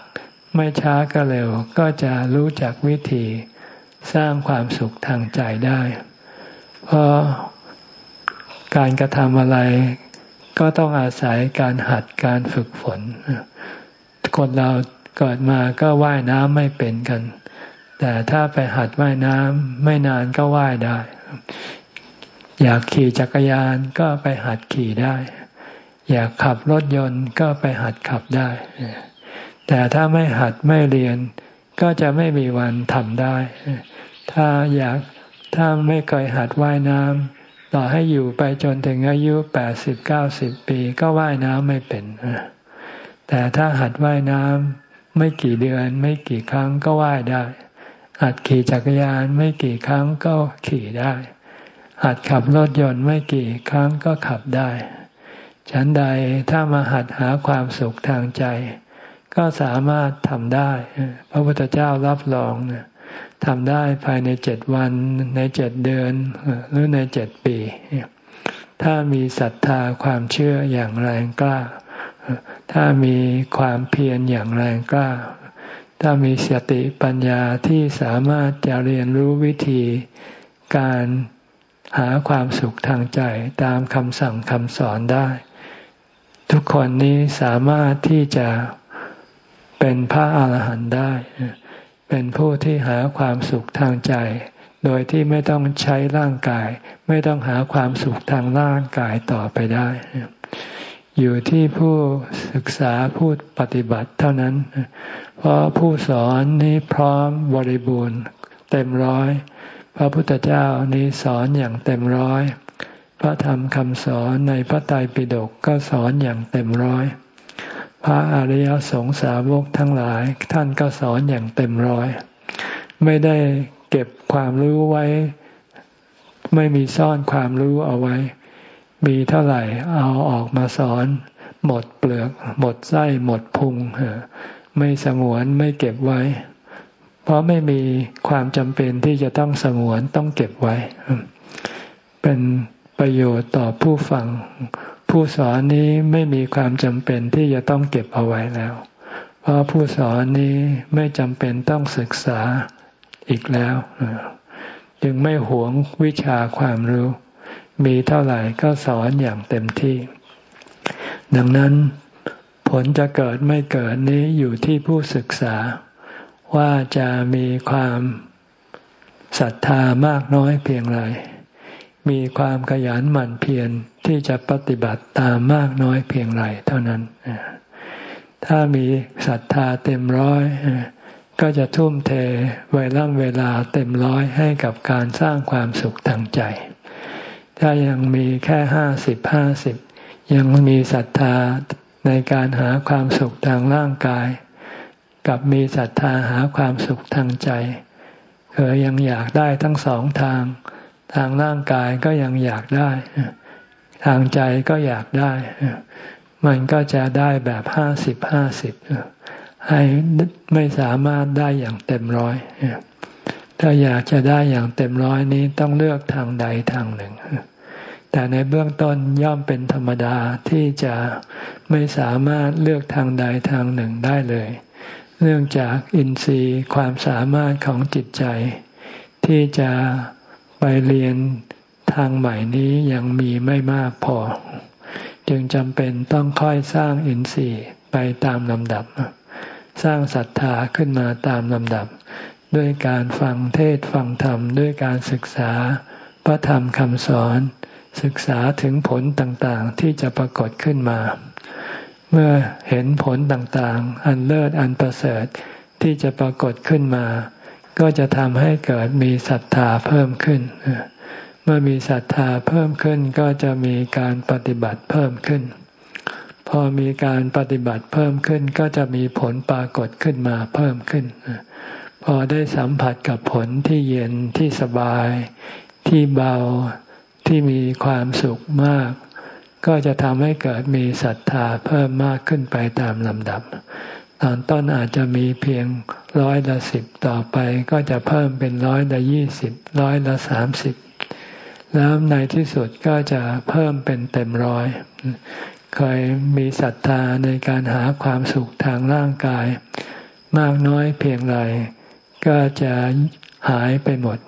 ไม่ช้าก็เร็ว ก็จะรู้จักวิธีสร้างความสุขทางใจได้ เพราะการกระทำอะไรก็ต้องอาศัยการหัดการฝึกฝน คนเราเกิดมาก็ว่ายน้ำไม่เป็นกัน แต่ถ้าไปหัดว่ายน้ำไม่นานก็ว่ายได้ อยากขี่จักรยานก็ไปหัดขี่ได้ อยากขับรถยนต์ก็ไปหัดขับได้ แต่ถ้าไม่หัดไม่เรียนก็จะไม่มีวันทำได้ ถ้าอยากถ้าไม่เคยหัดว่ายน้ำต่อให้อยู่ไปจนถึงอายุแปดสิบเก้าสิบปีก็ว่ายน้ำไม่เป็น แต่ถ้าหัดว่ายน้ำไม่กี่เดือน ไม่กี่ครั้งก็ว่ายได้ หัดขี่จักรยานไม่กี่ครั้งก็ขี่ได้ หัดขับรถยนต์ไม่กี่ครั้งก็ขับได้ ฉันใดถ้ามาหัดหาความสุขทางใจ ก็สามารถทำได้ พระพุทธเจ้ารับรองทำได้ภายในเจ็ดวัน ในเจ็ดเดือน หรือในเจ็ดปี ถ้ามีศรัทธาความเชื่ออย่างแรงกล้า ถ้ามีความเพียรอย่างแรงกล้า ถ้ามีสติปัญญาที่สามารถจะเรียนรู้วิธีการ หาความสุขทางใจตามคำสั่งคำสอนได้ ทุกคนนี้สามารถที่จะเป็นพระอาหารหันต์ได้ เป็นผู้ที่หาความสุขทางใจ โดยที่ไม่ต้องใช้ร่างกาย ไม่ต้องหาความสุขทางร่างกายต่อไปได้ อยู่ที่ผู้ศึกษาผู้ปฏิบัติเท่านั้น เพราะผู้สอนนี้พร้อมบริบูรณ์เต็มร้อย พระพุทธเจ้านี้สอนอย่างเต็มร้อย พระธรรมคำสอนในพระไตรปิฎกก็สอนอย่างเต็มร้อย พระอริยสงสาวกทั้งหลายท่านก็สอนอย่างเต็มร้อย ไม่ได้เก็บความรู้ไว้ ไม่มีซ่อนความรู้เอาไว้ มีเท่าไหร่เอาออกมาสอน หมดเปลือก หมดไส้หมดพุงไม่สงวนไม่เก็บไว้ เพราะไม่มีความจำเป็นที่จะต้องสงวนต้องเก็บไว้ เป็นประโยชน์ต่อผู้ฟัง ผู้สอนนี้ไม่มีความจำเป็นที่จะต้องเก็บเอาไว้แล้ว เพราะผู้สอนนี้ไม่จำเป็นต้องศึกษาอีกแล้ว จึงไม่หวงวิชาความรู้ มีเท่าไหร่ก็สอนอย่างเต็มที่ ดังนั้นผลจะเกิดไม่เกิดนี้อยู่ที่ผู้ศึกษา ว่าจะมีความศรัทธามากน้อยเพียงไร มีความขยันหมั่นเพียรที่จะปฏิบัติตามมากน้อยเพียงไรเท่านั้น ถ้ามีศรัทธาเต็มร้อยก็จะทุ่มเทเวลาเวลาเต็มร้อยให้กับการสร้างความสุขทางใจ ถ้ายังมีแค่ห้าสิบห้าสิบยังมีศรัทธาในการหาความสุขทางร่างกาย กับมีศรัทธาหาความสุขทางใจเคยยังอยากได้ทั้งสองทาง ทางร่างกายก็ยังอยากได้ ทางใจก็อยากได้ มันก็จะได้แบบห้าสิบห้าสิบให้ไม่สามารถได้อย่างเต็มร้อยถ้าอยากจะได้อย่างเต็มร้อยนี้ต้องเลือกทางใดทางหนึ่ง แต่ในเบื้องต้นย่อมเป็นธรรมดาที่จะไม่สามารถเลือกทางใดทางหนึ่งได้เลย เนื่องจากอินทรีย์ความสามารถของจิตใจ ที่จะไปเรียนทางใหม่นี้ยังมีไม่มากพอ จึงจำเป็นต้องค่อยสร้างอินทรีย์ไปตามลำดับ สร้างศรัทธาขึ้นมาตามลำดับ ด้วยการฟังเทศฟังธรรมด้วยการศึกษาพระธรรมคำสอน ศึกษาถึงผลต่างๆที่จะปรากฏขึ้นมา เมื่อเห็นผลต่างๆ อันเลิศอันประเสริฐที่จะปรากฏขึ้นมา ก็จะทำให้เกิดมีศรัทธาเพิ่มขึ้น เมื่อมีศรัทธาเพิ่มขึ้นก็จะมีการปฏิบัติเพิ่มขึ้น พอมีการปฏิบัติเพิ่มขึ้นก็จะมีผลปรากฏขึ้นมาเพิ่มขึ้น พอได้สัมผัสกับผลที่เย็นที่สบาย ที่เบาที่มีความสุขมาก ก็จะทำให้เกิดมีศรัทธาเพิ่มมากขึ้นไปตามลำดับ ตอนต้นอาจจะมีเพียงร้อยละสิบต่อไปก็จะเพิ่มเป็นร้อยละยี่สิบร้อยละสามสิบแล้วในที่สุดก็จะเพิ่มเป็นเต็มร้อย เคยมีศรัทธาในการหาความสุขทางร่างกาย มากน้อยเพียงไรก็จะหายไปหมด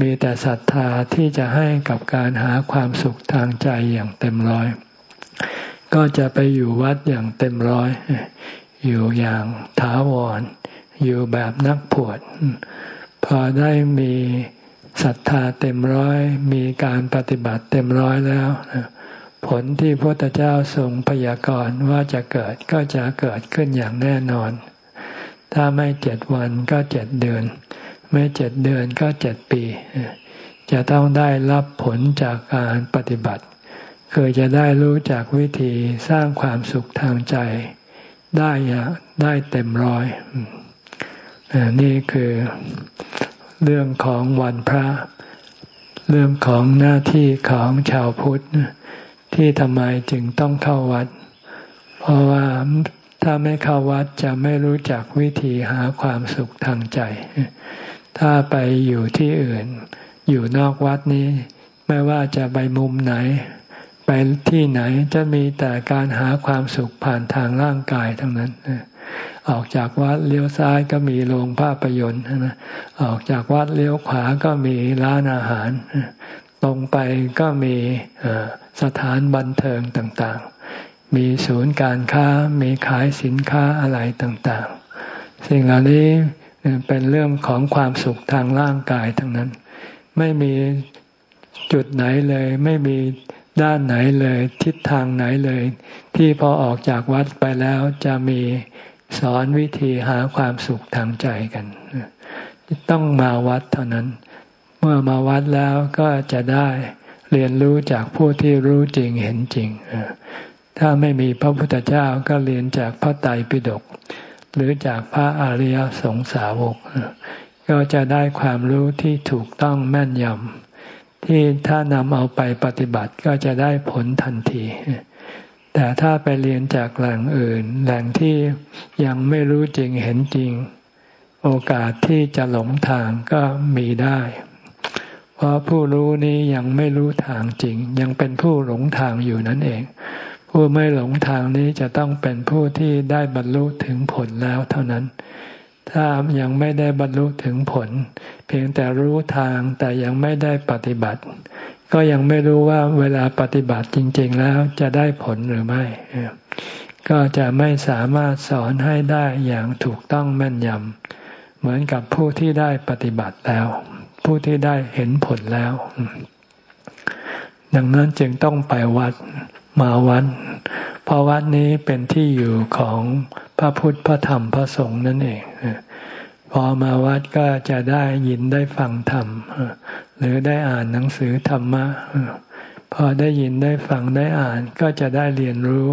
มีแต่ศรัทธาที่จะให้กับการหาความสุขทางใจอย่างเต็มร้อย ก็จะไปอยู่วัดอย่างเต็มร้อย อยู่อย่างถาวร อยู่แบบนักปวดพอได้มีศรัทธาเต็มร้อย มีการปฏิบัติเต็มร้อยแล้วผลที่พระพุทธเจ้าทรงพยากรณ์ว่าจะเกิดก็จะเกิดขึ้นอย่างแน่นอน ถ้าไม่เจ็ดวันก็เจ็ดเดือน ไม่เจ็ดเดือนก็เจ็ดปี จะต้องได้รับผลจากการปฏิบัติ คือจะได้รู้จากวิธีสร้างความสุขทางใจ ได้ได้เต็มร้อยนี่คือเรื่องของวันพระ เรื่องของหน้าที่ของชาวพุทธ ที่ทำไมจึงต้องเข้าวัด เพราะว่าถ้าไม่เข้าวัดจะไม่รู้จักวิธีหาความสุขทางใจ ถ้าไปอยู่ที่อื่น อยู่นอกวัดนี้ ไม่ว่าจะไปมุมไหน ไปที่ไหนจะมีแต่การหาความสุขผ่านทางร่างกายทั้งนั้นออกจากวัดเลี้ยวซ้ายก็มีโรงภาพยนตร์นะออกจากวัดเลี้ยวขวาก็มีร้านอาหาร ตรงไปก็มีสถานบันเทิงต่างๆ มีศูนย์การค้า มีขายสินค้าอะไรต่างๆ สิ่งเหล่านี้ เป็นเรื่องของความสุขทางร่างกายทั้งนั้น ไม่มีจุดไหนเลย ไม่มีด้านไหนเลย ทิศทางไหนเลย ที่พอออกจากวัดไปแล้วจะมีสอนวิธีหาความสุขทางใจกัน ต้องมาวัดเท่านั้น เมื่อมาวัดแล้วก็จะได้เรียนรู้จากผู้ที่รู้จริงเห็นจริง ถ้าไม่มีพระพุทธเจ้าก็เรียนจากพระไตรปิฎก หรือจากพระอริยสงสาวก ก็จะได้ความรู้ที่ถูกต้องแม่นยำที่ถ้านำเอาไปปฏิบัติก็จะได้ผลทันทีแแต่ถ้าไปเรียนจากแหล่งอื่น แหล่งที่ยังไม่รู้จริงเห็นจริง โอกาสที่จะหลงทางก็มีได้ เพราะผู้รู้นี้ยังไม่รู้ทางจริง ยังเป็นผู้หลงทางอยู่นั่นเอง ผู้ไม่หลงทางนี้จะต้องเป็นผู้ที่ได้บรรลุถึงผลแล้วเท่านั้น ถ้ายังไม่ได้บรรลุถึงผล เพียงแต่รู้ทางแต่ยังไม่ได้ปฏิบัติ ก็ยังไม่รู้ว่าเวลาปฏิบัติจริง ๆ แล้วจะได้ผลหรือไม่ ก็จะไม่สามารถสอนให้ได้อย่างถูกต้องแม่นยำเหมือนกับผู้ที่ได้ปฏิบัติแล้ว ผู้ที่ได้เห็นผลแล้วดังนั้นจึงต้องไปวัด มาวัดเพราะวัดนี้เป็นที่อยู่ของพระพุทธพระธรรมพระสงฆ์นั่นเองพอมาวัดก็จะได้ยินได้ฟังธรรมหรือได้อ่านหนังสือธรรมะพอได้ยินได้ฟังได้อ่านก็จะได้เรียนรู้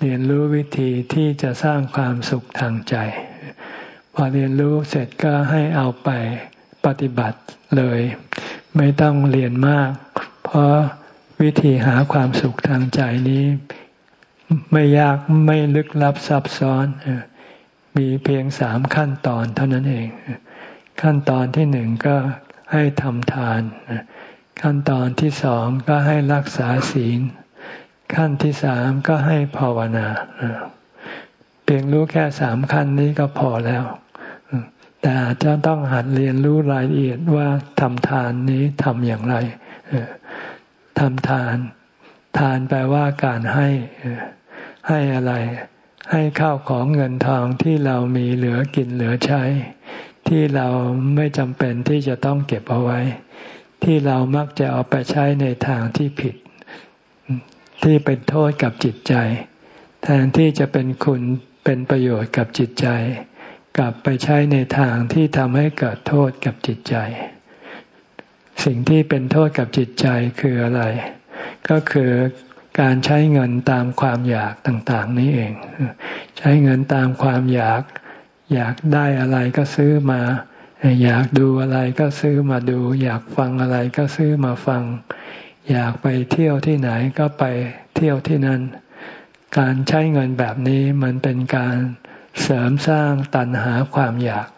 เรียนรู้วิธีที่จะสร้างความสุขทางใจ พอเรียนรู้เสร็จก็ให้เอาไปปฏิบัติเลย ไม่ต้องเรียนมาก เพราะ วิธีหาความสุขทางใจนี้ไม่ยากไม่ลึกลับซับซ้อน มีเพียงสามขั้นตอนเท่านั้นเอง ขั้นตอนที่หนึ่งก็ให้ทำทาน ขั้นตอนที่สองก็ให้รักษาศีล ขั้นที่สามก็ให้ภาวนาเพียงรู้แค่สามขั้นนี้ก็พอแล้ว แต่จะต้องหัดเรียนรู้รายละเอียดว่าทำทานนี้ทำอย่างไร ทำทาน ทานแปลว่าการให้ให้อะไร ให้ข้าวของเงินทองที่เรามีเหลือกินเหลือใช้ ที่เราไม่จำเป็นที่จะต้องเก็บเอาไว้ ที่เรามักจะเอาไปใช้ในทางที่ผิด ที่เป็นโทษกับจิตใจ แทนที่จะเป็นคุณเป็นประโยชน์กับจิตใจ กลับไปใช้ในทางที่ทำให้เกิดโทษกับจิตใจ สิ่งที่เป็นโทษกับจิตใจคืออะไร ก็คือการใช้เงินตามความอยากต่างๆ นี้เอง ใช้เงินตามความอยาก อยากได้อะไรก็ซื้อมา อยากดูอะไรก็ซื้อมาดู อยากฟังอะไรก็ซื้อมาฟัง อยากไปเที่ยวที่ไหนก็ไปเที่ยวที่นั่น การใช้เงินแบบนี้มันเป็นการเสริมสร้างตันหาความอยาก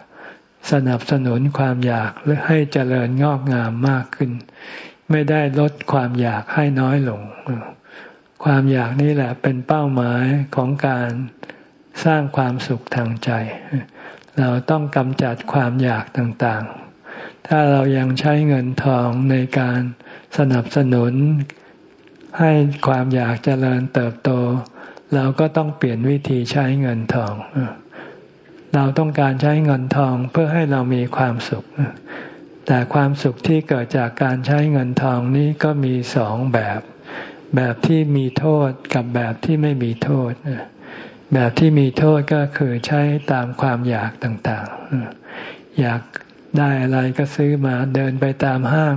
สนับสนุนความอยากหรือให้เจริญงอกงามมากขึ้น ไม่ได้ลดความอยากให้น้อยลง ความอยากนี่แหละเป็นเป้าหมายของการสร้างความสุขทางใจ เราต้องกำจัดความอยากต่างๆ ถ้าเรายังใช้เงินทองในการสนับสนุน ให้ความอยากเจริญเติบโต เราก็ต้องเปลี่ยนวิธีใช้เงินทอง เราต้องการใช้เงินทองเพื่อให้เรามีความสุข แต่ความสุขที่เกิดจากการใช้เงินทองนี้ก็มีสองแบบ แบบที่มีโทษกับแบบที่ไม่มีโทษ แบบที่มีโทษก็คือใช้ตามความอยากต่างๆ อยากได้อะไรก็ซื้อมาเดินไปตามห้าง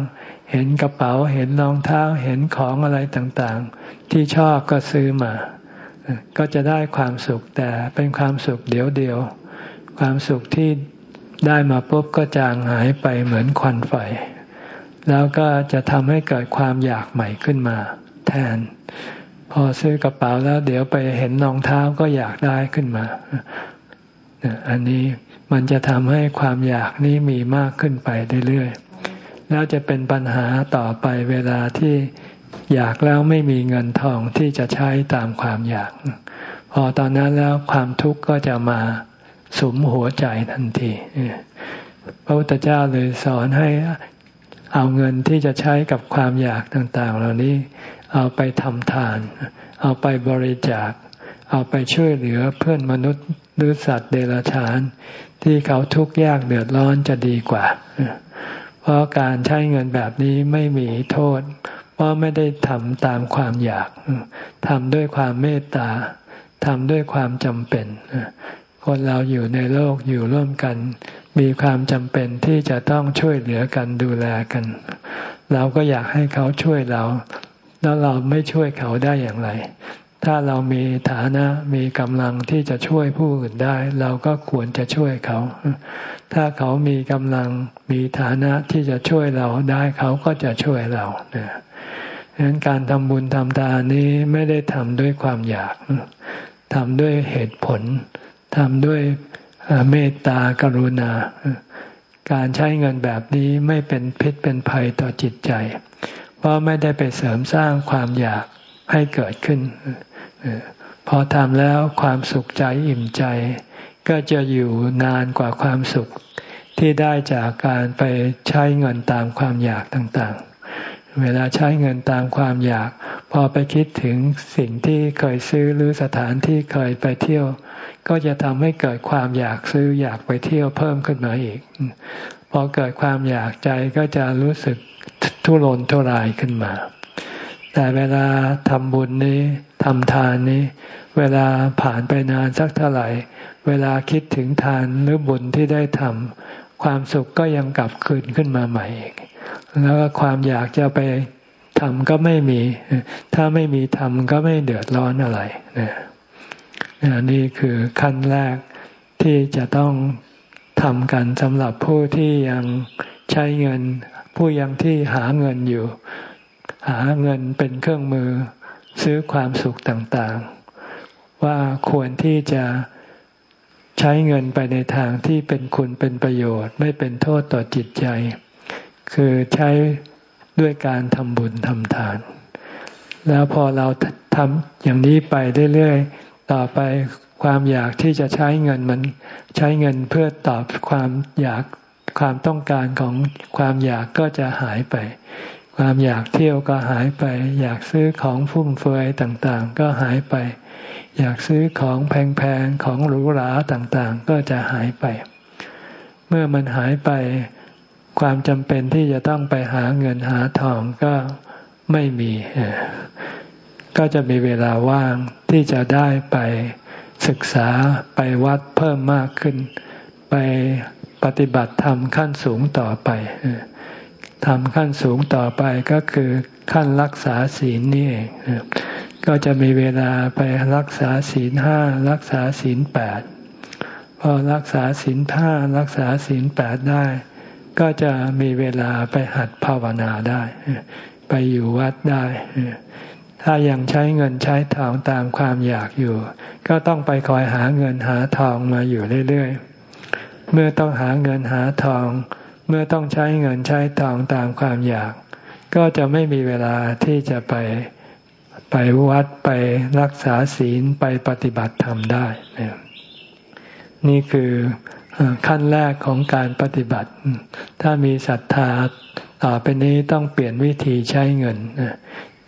เห็นกระเป๋าเห็นรองเท้าเห็นของอะไรต่างๆ ที่ชอบก็ซื้อมา ก็จะได้ความสุขแต่เป็นความสุขเดียวเดียว ความสุขที่ได้มาปุ๊บก็จางหายไปเหมือนควันไฟ แล้วก็จะทำให้เกิดความอยากใหม่ขึ้นมา แทน พอซื้อกระเป๋าแล้วเดี๋ยวไปเห็นรองเท้าก็อยากได้ขึ้นมา อันนี้มันจะทำให้ความอยากนี้มีมากขึ้นไปเรื่อยๆ แล้วจะเป็นปัญหาต่อไปเวลาที่อยากแล้วไม่มีเงินทองที่จะใช้ตามความอยาก พอตอนนั้นแล้วความทุกข์ก็จะมา สมหัวใจทันทีพระพุทธเจ้าเลยสอนให้เอาเงินที่จะใช้กับความอยากต่าง ๆ เหล่านี้เอาไปทำทาน เอาไปบริจาค เอาไปช่วยเหลือเพื่อนมนุษย์หรือสัตว์เดรัจฉาน ที่เขาทุกข์ยากเดือดร้อนจะดีกว่า เพราะการใช้เงินแบบนี้ไม่มีโทษ เพราะไม่ได้ทำตามความอยากทำด้วยความเมตตาทำด้วยความจำเป็น คนเราอยู่ในโลกอยู่ร่วมกัน มีความจำเป็นที่จะต้องช่วยเหลือกันดูแลกัน เราก็อยากให้เขาช่วยเรา แล้วเราไม่ช่วยเขาได้อย่างไร ถ้าเรามีฐานะมีกำลังที่จะช่วยผู้อื่นได้ เราก็ควรจะช่วยเขา ถ้าเขามีกำลังมีฐานะที่จะช่วยเราได้เขาก็จะช่วยเราดังนั้นการทำบุญทำทานนี้ไม่ได้ทำด้วยความอยากทำด้วยเหตุผล ทำด้วยเมตตากรุณา การใช้เงินแบบนี้ไม่เป็นพิษเป็นภัยต่อจิตใจ เพราะไม่ได้ไปเสริมสร้างความอยากให้เกิดขึ้น พอทำแล้วความสุขใจอิ่มใจ ก็จะอยู่นานกว่าความสุขที่ได้จากการไปใช้เงินตามความอยากต่างๆ เวลาใช้เงินตามความอยาก พอไปคิดถึงสิ่งที่เคยซื้อหรือสถานที่เคยไปเที่ยว ก็จะทำให้เกิดความอยากซื้ออยากไปเที่ยวเพิ่มขึ้นมาอีก พอเกิดความอยากใจก็จะรู้สึกทุรนทุรายขึ้นมา แต่เวลาทำบุญนี้ทำทานนี้ เวลาผ่านไปนานสักเท่าไหร่ เวลาคิดถึงทานหรือบุญที่ได้ทำความสุขก็ยังกลับคืนขึ้นมาใหม่อีก แล้วความอยากจะไปทำก็ไม่มี ถ้าไม่มีทำก็ไม่เดือดร้อนอะไรนี่ นี่คือขั้นแรกที่จะต้องทำกันสำหรับผู้ที่ยังใช้เงิน ผู้ยังที่หาเงินอยู่ หาเงินเป็นเครื่องมือซื้อความสุขต่างๆ ว่าควรที่จะใช้เงินไปในทางที่เป็นคุณเป็นประโยชน์ ไม่เป็นโทษต่อจิตใจ คือใช้ด้วยการทำบุญทำทาน แล้วพอเราทำอย่างนี้ไปเรื่อยๆ ต่อไปความอยากที่จะใช้เงินมันใช้เงินเพื่อตอบความอยากความต้องการของความอยากก็จะหายไป ความอยากเที่ยวก็หายไป อยากซื้อของฟุ่มเฟือยต่างๆ ก็หายไป อยากซื้อของแพงๆของหรูหราต่างๆ ก็จะหายไป เมื่อมันหายไป ความจำเป็นที่จะต้องไปหาเงินหาทองก็ไม่มี ก็จะมีเวลาว่างที่จะได้ไปศึกษาไปวัดเพิ่มมากขึ้น ไปปฏิบัติธรรมขั้นสูงต่อไปทำขั้นสูงต่อไปก็คือขั้นรักษาศีลนี่เองก็จะมีเวลาไปรักษาศีลห้ารักษาศีลแปดพอรักษาศีลห้ารักษาศีลแปดได้ ก็จะมีเวลาไปหัดภาวนาได้ ไปอยู่วัดได้ ถ้ายังใช้เงินใช้ทองตามความอยากอยู่ ก็ต้องไปคอยหาเงินหาทองมาอยู่เรื่อยๆ เมื่อต้องหาเงินหาทอง เมื่อต้องใช้เงินใช้ทองตามความอยาก ก็จะไม่มีเวลาที่จะไปไปวัดไปรักษาศีลไปปฏิบัติธรรมได้ นี่คือขั้นแรกของการปฏิบัติ ถ้ามีศรัทธาต่อไปนี้ต้องเปลี่ยนวิธีใช้เงิน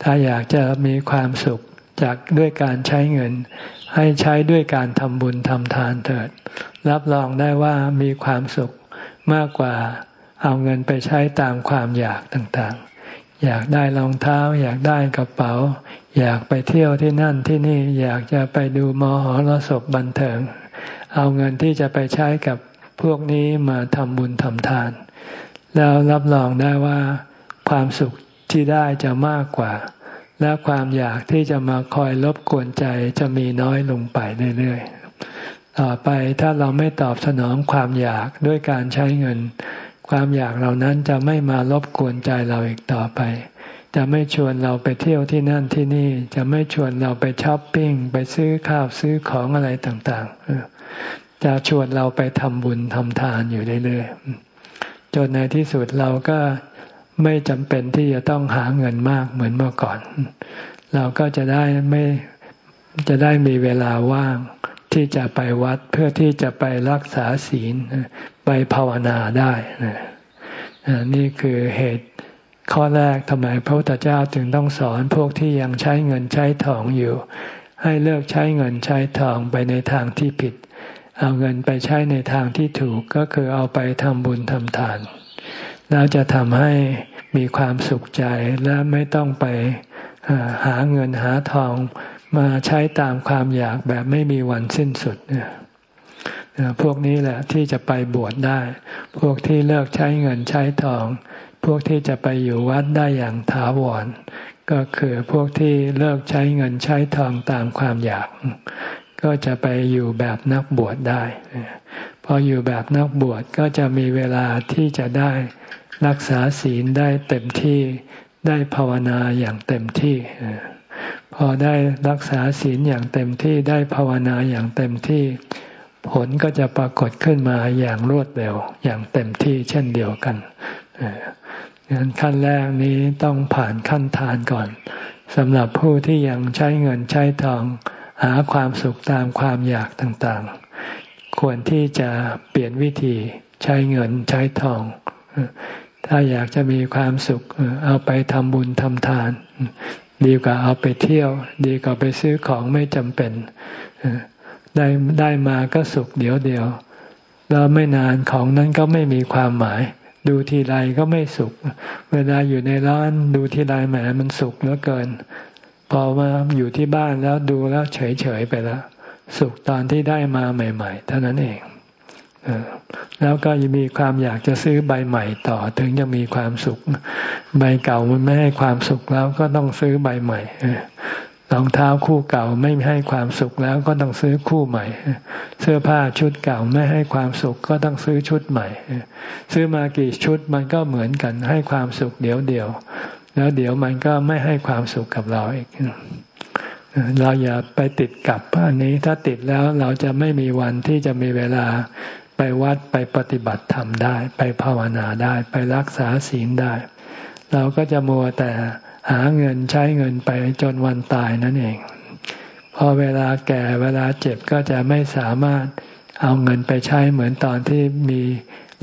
ถ้าอยากจะมีความสุขจากด้วยการใช้เงิน ให้ใช้ด้วยการทำบุญทำทานเถิด รับรองได้ว่ามีความสุขมากกว่าเอาเงินไปใช้ตามความอยากต่างๆ อยากได้รองเท้า อยากได้กระเป๋า อยากไปเที่ยวที่นั่นที่นี่อยากจะไปดูมหรสพบันเทิง เอาเงินที่จะไปใช้กับพวกนี้มาทำบุญทำทาน แล้วรับรองได้ว่าความสุข ที่ได้จะมากกว่า และความอยากที่จะมาคอยรบกวนใจจะมีน้อยลงไปเรื่อยๆ ต่อไปถ้าเราไม่ตอบสนองความอยากด้วยการใช้เงิน ความอยากเหล่านั้นจะไม่มารบกวนใจเราอีกต่อไป จะไม่ชวนเราไปเที่ยวที่นั่นที่นี่ จะไม่ชวนเราไปช้อปปิ้ง ไปซื้อข้าวซื้อของอะไรต่างๆ จะชวนเราไปทำบุญทำทานอยู่เรื่อยๆจนในที่สุดเราก็ ไม่จำเป็นที่จะต้องหาเงินมากเหมือนเมื่อก่อน เราก็จะได้ไม่จะได้มีเวลาว่างที่จะไปวัดเพื่อที่จะไปรักษาศีลไปภาวนาได้นี่คือเหตุข้อแรกทำไมพระพุทธเจ้าจึงต้องสอนพวกที่ยังใช้เงินใช้ทองอยู่ ให้เลิกใช้เงินใช้ทองไปในทางที่ผิด เอาเงินไปใช้ในทางที่ถูกก็คือเอาไปทำบุญทำทาน แล้วจะทำให้ มีความสุขใจและไม่ต้องไปหาเงินหาทองมาใช้ตามความอยากแบบไม่มีวันสิ้นสุดพวกนี้แหละที่จะไปบวชได้ พวกที่เลิกใช้เงินใช้ทอง พวกที่จะไปอยู่วัดได้อย่างถาวร ก็คือพวกที่เลิกใช้เงินใช้ทองตามความอยาก ก็จะไปอยู่แบบนักบวชได้ พออยู่แบบนักบวชก็จะมีเวลาที่จะได้ รักษาศีลได้เต็มที่ได้ภาวนาอย่างเต็มที่ พอได้รักษาศีลอย่างเต็มที่ได้ภาวนาอย่างเต็มที่ ผลก็จะปรากฏขึ้นมาอย่างรวดเร็วอย่างเต็มที่เช่นเดียวกันงั้นขั้นแรกนี้ต้องผ่านขั้นทานก่อนสำหรับผู้ที่ยังใช้เงินใช้ทองหาความสุขตามความอยากต่างๆ ควรที่จะเปลี่ยนวิธีใช้เงินใช้ทอง ถ้าอยากจะมีความสุขเอาไปทำบุญทำทาน ดีกว่าเอาไปเที่ยว ดีกว่าไปซื้อของไม่จำเป็นได้ได้มาก็สุขเดียวเดียว แล้วไม่นานของนั้นก็ไม่มีความหมาย ดูทีไรก็ไม่สุข เวลาอยู่ในร้านดูทีไรแหมมันสุขเหลือเกิน พอมาอยู่ที่บ้านแล้วดูแล้วเฉยๆไปแล้ว สุขตอนที่ได้มาใหม่ ๆ เท่านั้นเอง แล้วก็ยังมีความอยากจะซื้อใบใหม่ต่อ ถึงจะมีความสุข ใบเก่ามันไม่ให้ความสุขแล้วก็ต้องซื้อใบใหม่รองเท้าคู่เก่าไม่ให้ความสุขแล้วก็ต้องซื้อคู่ใหม่ เสื้อผ้าชุดเก่าไม่ให้ความสุขก็ต้องซื้อชุดใหม่ ซื้อมากี่ชุดมันก็เหมือนกันให้ความสุขเดี๋ยวเดียว แล้วเดี๋ยวมันก็ไม่ให้ความสุขกับเราอีกเราอย่าไปติดกับอันนี้ถ้าติดแล้วเราจะไม่มีวันที่จะมีเวลา ไปวัดไปปฏิบัติธรรมได้ ไปภาวนาได้ ไปรักษาศีลได้ เราก็จะมัวแต่หาเงินใช้เงินไปจนวันตายนั่นเอง พอเวลาแก่เวลาเจ็บก็จะไม่สามารถเอาเงินไปใช้เหมือนตอนที่มี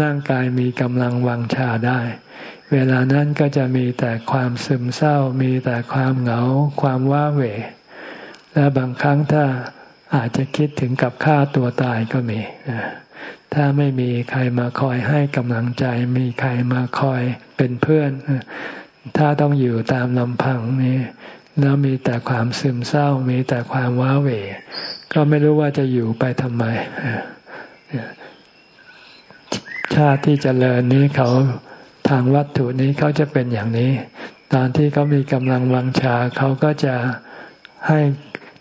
ร่างกายมีกำลังวังชาได้ เวลานั้นก็จะมีแต่ความซึมเศร้า มีแต่ความเหงา ความว้าเหวและบางครั้งถ้าอาจจะคิดถึงกับฆ่าตัวตายก็มี ถ้าไม่มีใครมาคอยให้กำลังใจ มีใครมาคอยเป็นเพื่อน ถ้าต้องอยู่ตามลำพังนี่แล้วมีแต่ความซึมเศร้า มีแต่ความว้าเหวก็ไม่รู้ว่าจะอยู่ไปทำไม ชาติที่จเจริญนี้เขาทางวัตถุนี้เขาจะเป็นอย่างนี้ ตอนที่เขามีกำลังวังชาเขาก็จะให้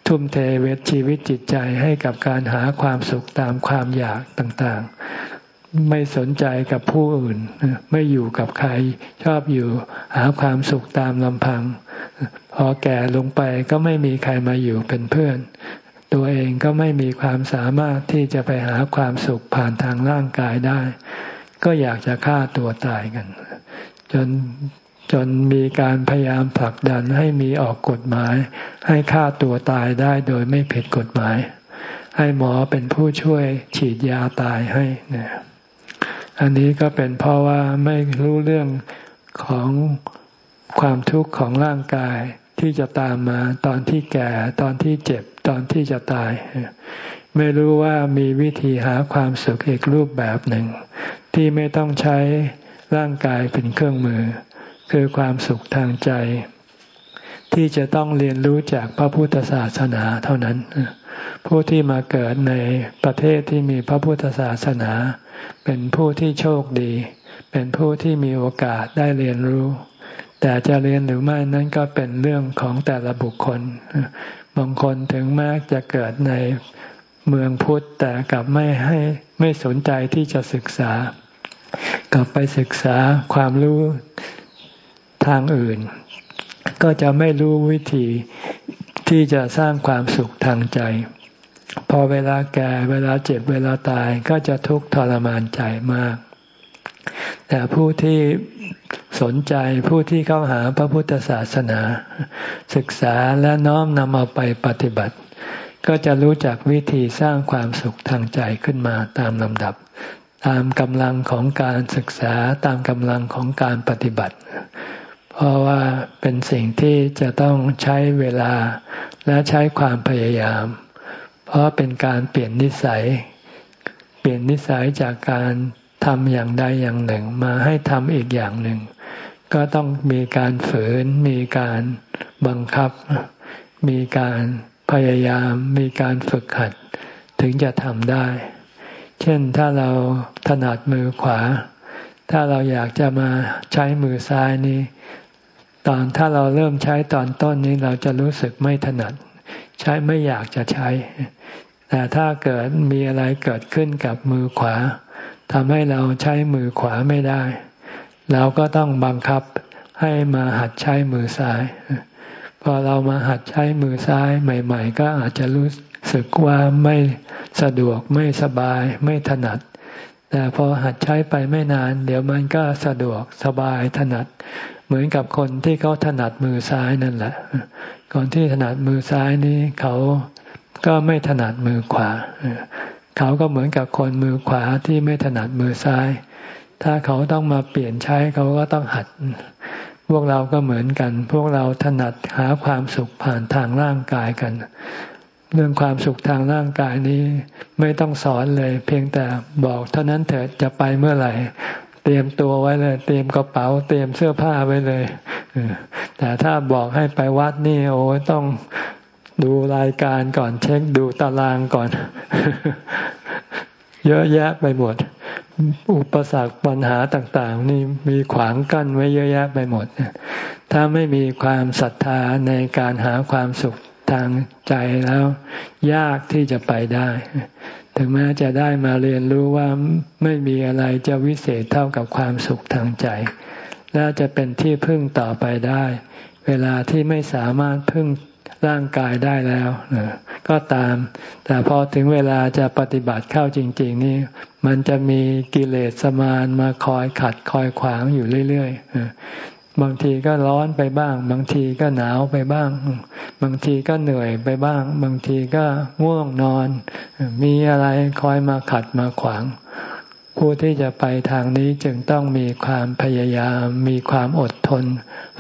ทุ่มเทเวทชีวิตจิตใจให้กับการหาความสุขตามความอยากต่างๆ ไม่สนใจกับผู้อื่น ไม่อยู่กับใคร ชอบอยู่หาความสุขตามลำพัง พอแก่ลงไปก็ไม่มีใครมาอยู่เป็นเพื่อน ตัวเองก็ไม่มีความสามารถที่จะไปหาความสุขผ่านทางร่างกายได้ ก็อยากจะฆ่าตัวตายกัน จน จนมีการพยายามผลักดันให้มีออกกฎหมาย ให้ฆ่าตัวตายได้โดยไม่ผิดกฎหมาย ให้หมอเป็นผู้ช่วยฉีดยาตายให้เนี่ยอันนี้ก็เป็นเพราะว่าไม่รู้เรื่องของความทุกข์ของร่างกายที่จะตามมาตอนที่แก่ตอนที่เจ็บตอนที่จะตาย ไม่รู้ว่ามีวิธีหาความสุขอีกรูปแบบหนึ่ง ที่ไม่ต้องใช้ร่างกายเป็นเครื่องมือ คือความสุขทางใจ ที่จะต้องเรียนรู้จากพระพุทธศาสนาเท่านั้น ผู้ที่มาเกิดในประเทศที่มีพระพุทธศาสนา เป็นผู้ที่โชคดี เป็นผู้ที่มีโอกาสได้เรียนรู้ แต่จะเรียนหรือไม่นั้นก็เป็นเรื่องของแต่ละบุคคลบางคนถึงแม้จะเกิดในเมืองพุทธแต่กลับไม่ให้ไม่สนใจที่จะศึกษากลับไปศึกษาความรู้ ทางอื่น ก็จะไม่รู้วิธีที่จะสร้างความสุขทางใจ พอเวลาแก่เวลาเจ็บเวลาตายก็จะทุกข์ทรมานใจมาก แต่ผู้ที่สนใจผู้ที่เข้าหาพระพุทธศาสนา ศึกษาและน้อมนำเอาไปปฏิบัติ ก็จะรู้จักวิธีสร้างความสุขทางใจขึ้นมาตามลำดับ ตามกำลังของการศึกษาตามกำลังของการปฏิบัติ เพราะว่าเป็นสิ่งที่จะต้องใช้เวลาและใช้ความพยายาม เพราะเป็นการเปลี่ยนนิสัย เปลี่ยนนิสัยจากการทำอย่างใดอย่างหนึ่งมาให้ทำอีกอย่างหนึ่ง ก็ต้องมีการฝืน มีการบังคับ มีการพยายาม มีการฝึกหัด ถึงจะทำได้ เช่นถ้าเราถนัดมือขวา ถ้าเราอยากจะมาใช้มือซ้ายนี้ ตอนถ้าเราเริ่มใช้ตอนต้นนี้เราจะรู้สึกไม่ถนัด ใช้ไม่อยากจะใช้ แต่ถ้าเกิดมีอะไรเกิดขึ้นกับมือขวาทำให้เราใช้มือขวาไม่ได้ เราก็ต้องบังคับให้มาหัดใช้มือซ้าย พอเรามาหัดใช้มือซ้ายใหม่ ๆ ก็อาจจะรู้สึกว่าไม่สะดวกไม่สบายไม่ถนัด แต่พอหัดใช้ไปไม่นาน เดี๋ยวมันก็สะดวกสบายถนัด เหมือนกับคนที่เขาถนัดมือซ้ายนั่นแหละคนที่ถนัดมือซ้ายนี้เขาก็ไม่ถนัดมือขวาเขาก็เหมือนกับคนมือขวาที่ไม่ถนัดมือซ้าย ถ้าเขาต้องมาเปลี่ยนใช้เขาก็ต้องหัด พวกเราก็เหมือนกัน พวกเราถนัดหาความสุขผ่านทางร่างกายกัน เรื่องความสุขทางร่างกายนี้ไม่ต้องสอนเลย เพียงแต่บอกเท่านั้นเถิดจะไปเมื่อไหร่ เตรียมตัวไว้เลย เตรียมกระเป๋า เตรียมเสื้อผ้าไว้เลยแต่ถ้าบอกให้ไปวัดนี่โอ้ต้องดูรายการก่อนเช็คดูตารางก่อน เยอะแยะไปหมด อุปสรรคปัญหาต่าง ๆ นี่มีขวางกั้นไว้เยอะแยะไปหมดถ้าไม่มีความศรัทธาในการหาความสุข ทางใจแล้ว ยากที่จะไปได้ ถึงแม้จะได้มาเรียนรู้ว่าไม่มีอะไรจะวิเศษเท่ากับความสุขทางใจ และจะเป็นที่พึ่งต่อไปได้ เวลาที่ไม่สามารถพึ่งร่างกายได้แล้วก็ตาม แต่พอถึงเวลาจะปฏิบัติเข้าจริง ๆ นี่ มันจะมีกิเลสสมานมาคอยขัดคอยขวางอยู่เรื่อยๆ บางทีก็ร้อนไปบ้าง บางทีก็หนาวไปบ้าง บางทีก็เหนื่อยไปบ้าง บางทีก็ง่วงนอน มีอะไรคอยมาขัดมาขวาง ผู้ที่จะไปทางนี้จึงต้องมีความพยายาม มีความอดทน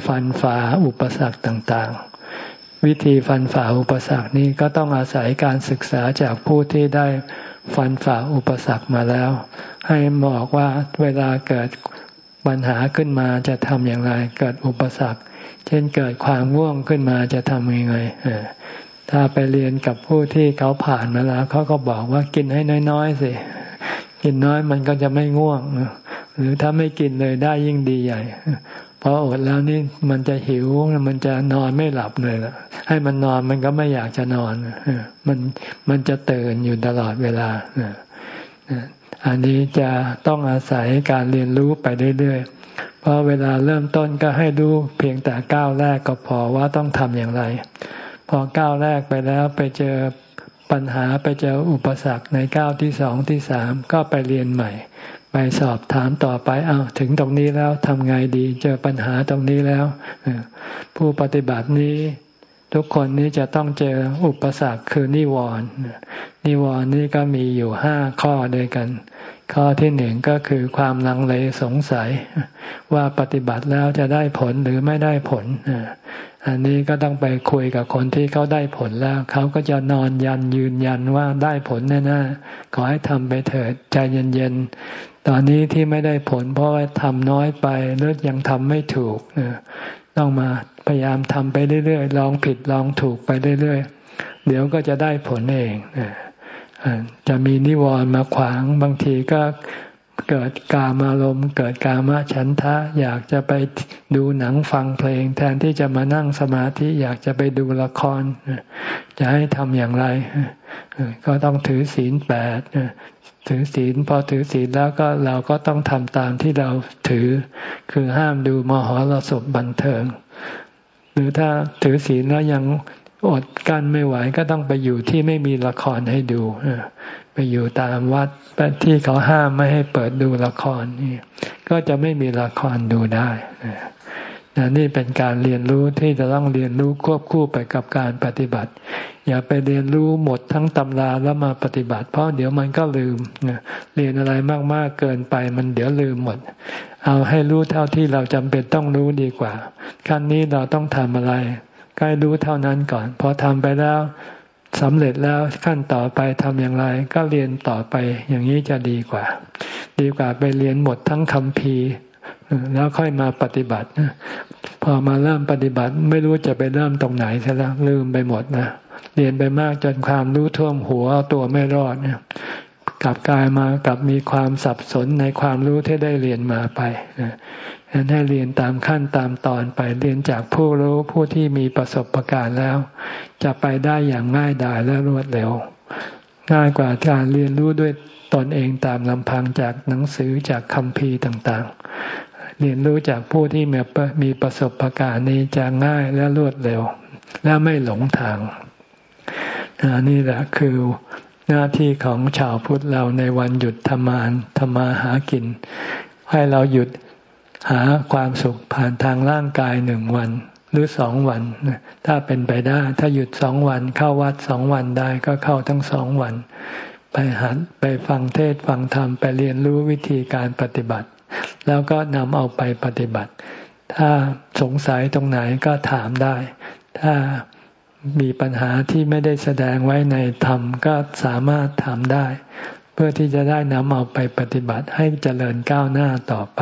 ฟันฝ่าอุปสรรคต่างๆ วิธีฟันฝ่าอุปสรรคนี้ก็ต้องอาศัยการศึกษาจากผู้ที่ได้ฟันฝ่าอุปสรรคมาแล้ว ให้บอกว่าเวลาเกิด ปัญหาขึ้นมาจะทำอย่างไร เกิดอุปสรรค เช่นเกิดความง่วงขึ้นมาจะทำยังไงถ้าไปเรียนกับผู้ที่เขาผ่านมาแล้วเขาก็บอกว่ากินให้น้อยๆสิกินน้อยมันก็จะไม่ง่วง หรือถ้าไม่กินเลยได้ยิ่งดีใหญ่พออดแล้วนี่มันจะหิวมันจะนอนไม่หลับเลยล่ะให้มันนอนมันก็ไม่อยากจะนอนมันมันจะตื่นอยู่ตลอดเวลา อันนี้จะต้องอาศัยการเรียนรู้ไปเรื่อยๆ เพราะเวลาเริ่มต้นก็ให้รู้เพียงแต่ก้าวแรกก็พอว่าต้องทำอย่างไร พอก้าวแรกไปแล้วไปเจอปัญหาไปเจออุปสรรคในก้าวที่สองที่สามก็ไปเรียนใหม่ ไปสอบถามต่อไปเอาถึงตรงนี้แล้วทำไงดี เจอปัญหาตรงนี้แล้ว ผู้ปฏิบัตินี้ทุกคนนี้จะต้องเจออุปสรรคคือนิวรณ์นิวรณ์นี่ก็มีอยู่ห้าข้อด้วยกัน ข้อที่หนึ่งก็คือความลังเลสงสัย ว่าปฏิบัติแล้วจะได้ผลหรือไม่ได้ผล อันนี้ก็ต้องไปคุยกับคนที่เขาได้ผลแล้ว เขาก็จะนอนยันยืนยันว่าได้ผลแน่ๆขอให้ทำไปเถิดใจเย็นๆ ตอนนี้ที่ไม่ได้ผล เพราะว่าทำน้อยไปหรือยังทำไม่ถูก ต้องมาพยายามทำไปเรื่อยๆ ลองผิดลองถูกไปเรื่อยๆ เดี๋ยวก็จะได้ผลเอง จะมีนิวรณ์มาขวางบางทีก็เกิดกามารมณ์เกิดกามฉันทะ อยากจะไปดูหนังฟังเพลง แทนที่จะมานั่งสมาธิอยากจะไปดูละคร จะให้ทำอย่างไร ก็ต้องถือศีลแปดถือศีลพอถือศีลแล้วก็เราก็ต้องทำตามที่เราถือ คือห้ามดูมหรสพบันเทิง หรือถ้าถือศีลแล้วยัง อดกั้นไม่ไหวก็ต้องไปอยู่ที่ไม่มีละครให้ดูไปอยู่ตามวัดที่เขาห้ามไม่ให้เปิดดูละครนี่ก็จะไม่มีละครดูได้นี่เป็นการเรียนรู้ที่จะต้องเรียนรู้ควบคู่ไปกับการปฏิบัติ อย่าไปเรียนรู้หมดทั้งตำราแล้วมาปฏิบัติ เพราะเดี๋ยวมันก็ลืมเรียนอะไรมากๆเกินไปมันเดี๋ยวลืมหมด เอาให้รู้เท่าที่เราจำเป็นต้องรู้ดีกว่า ขั้นนี้เราต้องทำอะไร ใกล้รู้เท่านั้นก่อน พอทำไปแล้วสำเร็จแล้วขั้นต่อไปทำอย่างไร ก็เรียนต่อไปอย่างนี้จะดีกว่า ดีกว่าไปเรียนหมดทั้งคำพีแล้วค่อยมาปฏิบัติพอมาเริ่มปฏิบัติไม่รู้จะไปเริ่มตรงไหนซะแล้วลืมไปหมดนะเรียนไปมากจนความรู้ท่วมหัวตัวไม่รอดเนี่ยกลับกลายมากับมีความสับสนในความรู้ที่ได้เรียนมาไป นะให้เรียนตามขั้นตามตอนไปเรียนจากผู้รู้ผู้ที่มีประสบะการณ์แล้ว จะไปได้อย่างง่ายดายและรวดเร็ว ง่ายกว่าการเรียนรู้ด้วยตนเองตามลำพังจากหนังสือจากคำพีต่างๆ เรียนรู้จากผู้ที่มีมีประสบการณ์นี้จะง่ายและรวดเร็ว และไม่หลงทางนี่แหละคือหน้าที่ของชาวพุทธเราในวันหยุดธรรมานธรรมาหากิน ให้เราหยุด หาความสุขผ่านทางร่างกายหนึ่งวัน หรือสองวัน ถ้าเป็นไปได้ ถ้าหยุดสองวันเข้าวัดสองวันได้ก็เข้าทั้งสองวัน ไปหันไปฟังเทศฟังธรรมไปเรียนรู้วิธีการปฏิบัติ แล้วก็นำเอาไปปฏิบัติ ถ้าสงสัยตรงไหนก็ถามได้ ถ้ามีปัญหาที่ไม่ได้แสดงไว้ในธรรมก็สามารถถามได้ เพื่อที่จะได้นำเอาไปปฏิบัติให้เจริญก้าวหน้าต่อไป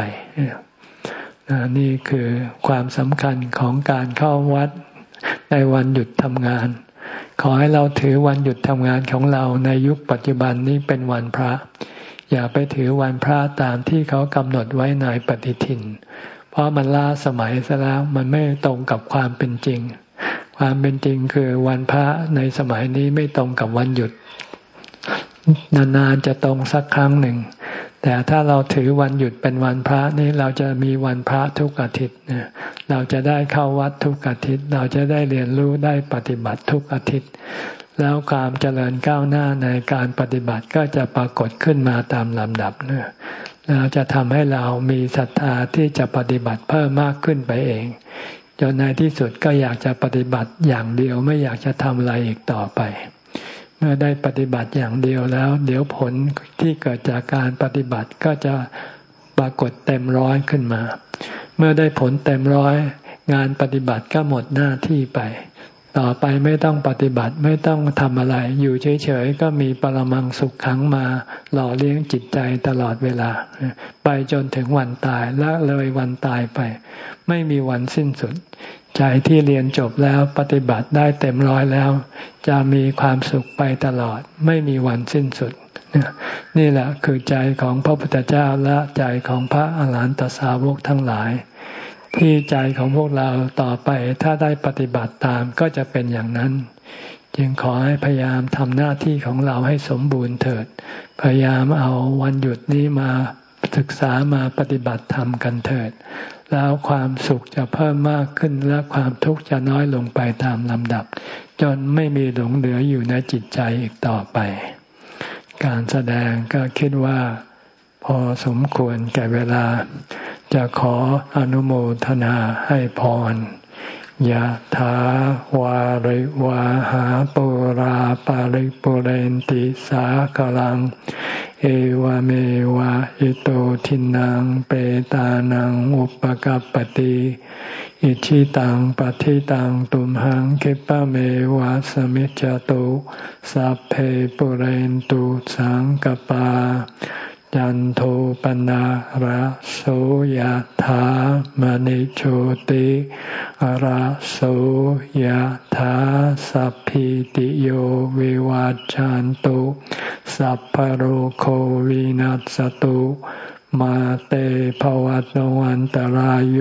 นี่คือความสำคัญของการเข้าวัดในวันหยุดทำงาน ขอให้เราถือวันหยุดทำงานของเราในยุคปัจจุบันนี้เป็นวันพระ อย่าไปถือวันพระตามที่เขากำหนดไว้ในปฏิทิน เพราะมันล้าสมัยซะแล้วมันไม่ตรงกับความเป็นจริง ความเป็นจริงคือวันพระในสมัยนี้ไม่ตรงกับวันหยุด นานๆจะตรงสักครั้งหนึ่ง แต่ถ้าเราถือวันหยุดเป็นวันพระนี่เราจะมีวันพระทุกอาทิตย์เราจะได้เข้าวัดทุกอาทิตย์ เราจะได้เรียนรู้ได้ปฏิบัติทุกอาทิตย์ แล้วความเจริญก้าวหน้าในการปฏิบัติก็จะปรากฏขึ้นมาตามลำดับเนี่ยเราจะทำให้เรามีศรัทธาที่จะปฏิบัติเพิ่มมากขึ้นไปเองจนในที่สุดก็อยากจะปฏิบัติอย่างเดียวไม่อยากจะทำอะไรอีกต่อไป เมื่อได้ปฏิบัติอย่างเดียวแล้ว เดี๋ยวผลที่เกิดจากการปฏิบัติก็จะปรากฏเต็มร้อยขึ้นมา เมื่อได้ผลเต็มร้อย งานปฏิบัติก็หมดหน้าที่ไป ต่อไปไม่ต้องปฏิบัติไม่ต้องทำอะไร อยู่เฉยๆก็มีปรมังสุขขังมา หล่อเลี้ยงจิตใจตลอดเวลา ไปจนถึงวันตายละเลยวันตายไป ไม่มีวันสิ้นสุด ใจที่เรียนจบแล้วปฏิบัติได้เต็มร้อยแล้ว จะมีความสุขไปตลอด ไม่มีวันสิ้นสุด นี่แหละคือใจของพระพุทธเจ้าและใจของพระอาหารหันตสาวกทั้งหลาย ที่ใจของพวกเราต่อไปถ้าได้ปฏิบัติตามก็จะเป็นอย่างนั้น จึงขอให้พยายามทำหน้าที่ของเราให้สมบูรณ์เถิด พยายามเอาวันหยุดนี้มาศึกษามาปฏิบัติธรรมกันเถิด แล้วความสุขจะเพิ่มมากขึ้นและความทุกข์จะน้อยลงไปตามลำดับ จนไม่มีหลงเหลืออยู่ในจิตใจอีกต่อไป การแสดงก็คิดว่าพอสมควรแก่เวลา จะขออนุโมทนาให้พรยะถาวาริวาหาปุราปาริปุเรนติสากลัง เอวเมวะอิโตทินังเปตานังอุปกัปติอิชิตังปฏิตังตุมหังคิปะเมวะสมิจจตุสัพเพปุเรนตุสังกปา จันโทปนะระโสยธามณิโชติระโสยธาสัพพิติโยวิวัจจันตุสัพพโรโควินัสตุมาเตภวัตวันตารโย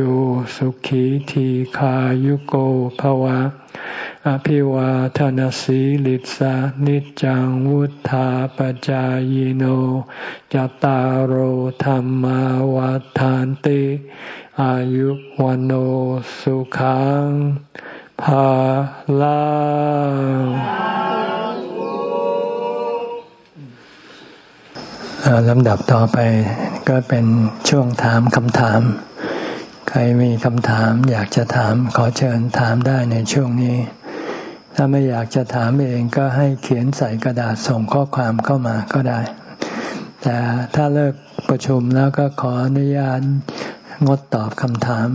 สุขีทีขายุโกภวะ อภิวาทานสีลิสานิจังวุธาปจายโนจตารโหธรรมวาทานติอายุวันโอสุขังภาลาลำดับต่อไปก็เป็นช่วงถามคำถาม ใครมีคำถามอยากจะถามขอเชิญถามได้ในช่วงนี้ ถ้าไม่อยากจะถามเองก็ให้เขียนใส่กระดาษส่งข้อความเข้ามาก็ได้ แต่ถ้าเลิกประชุมแล้วก็ขออนุญาตงดตอบคำถาม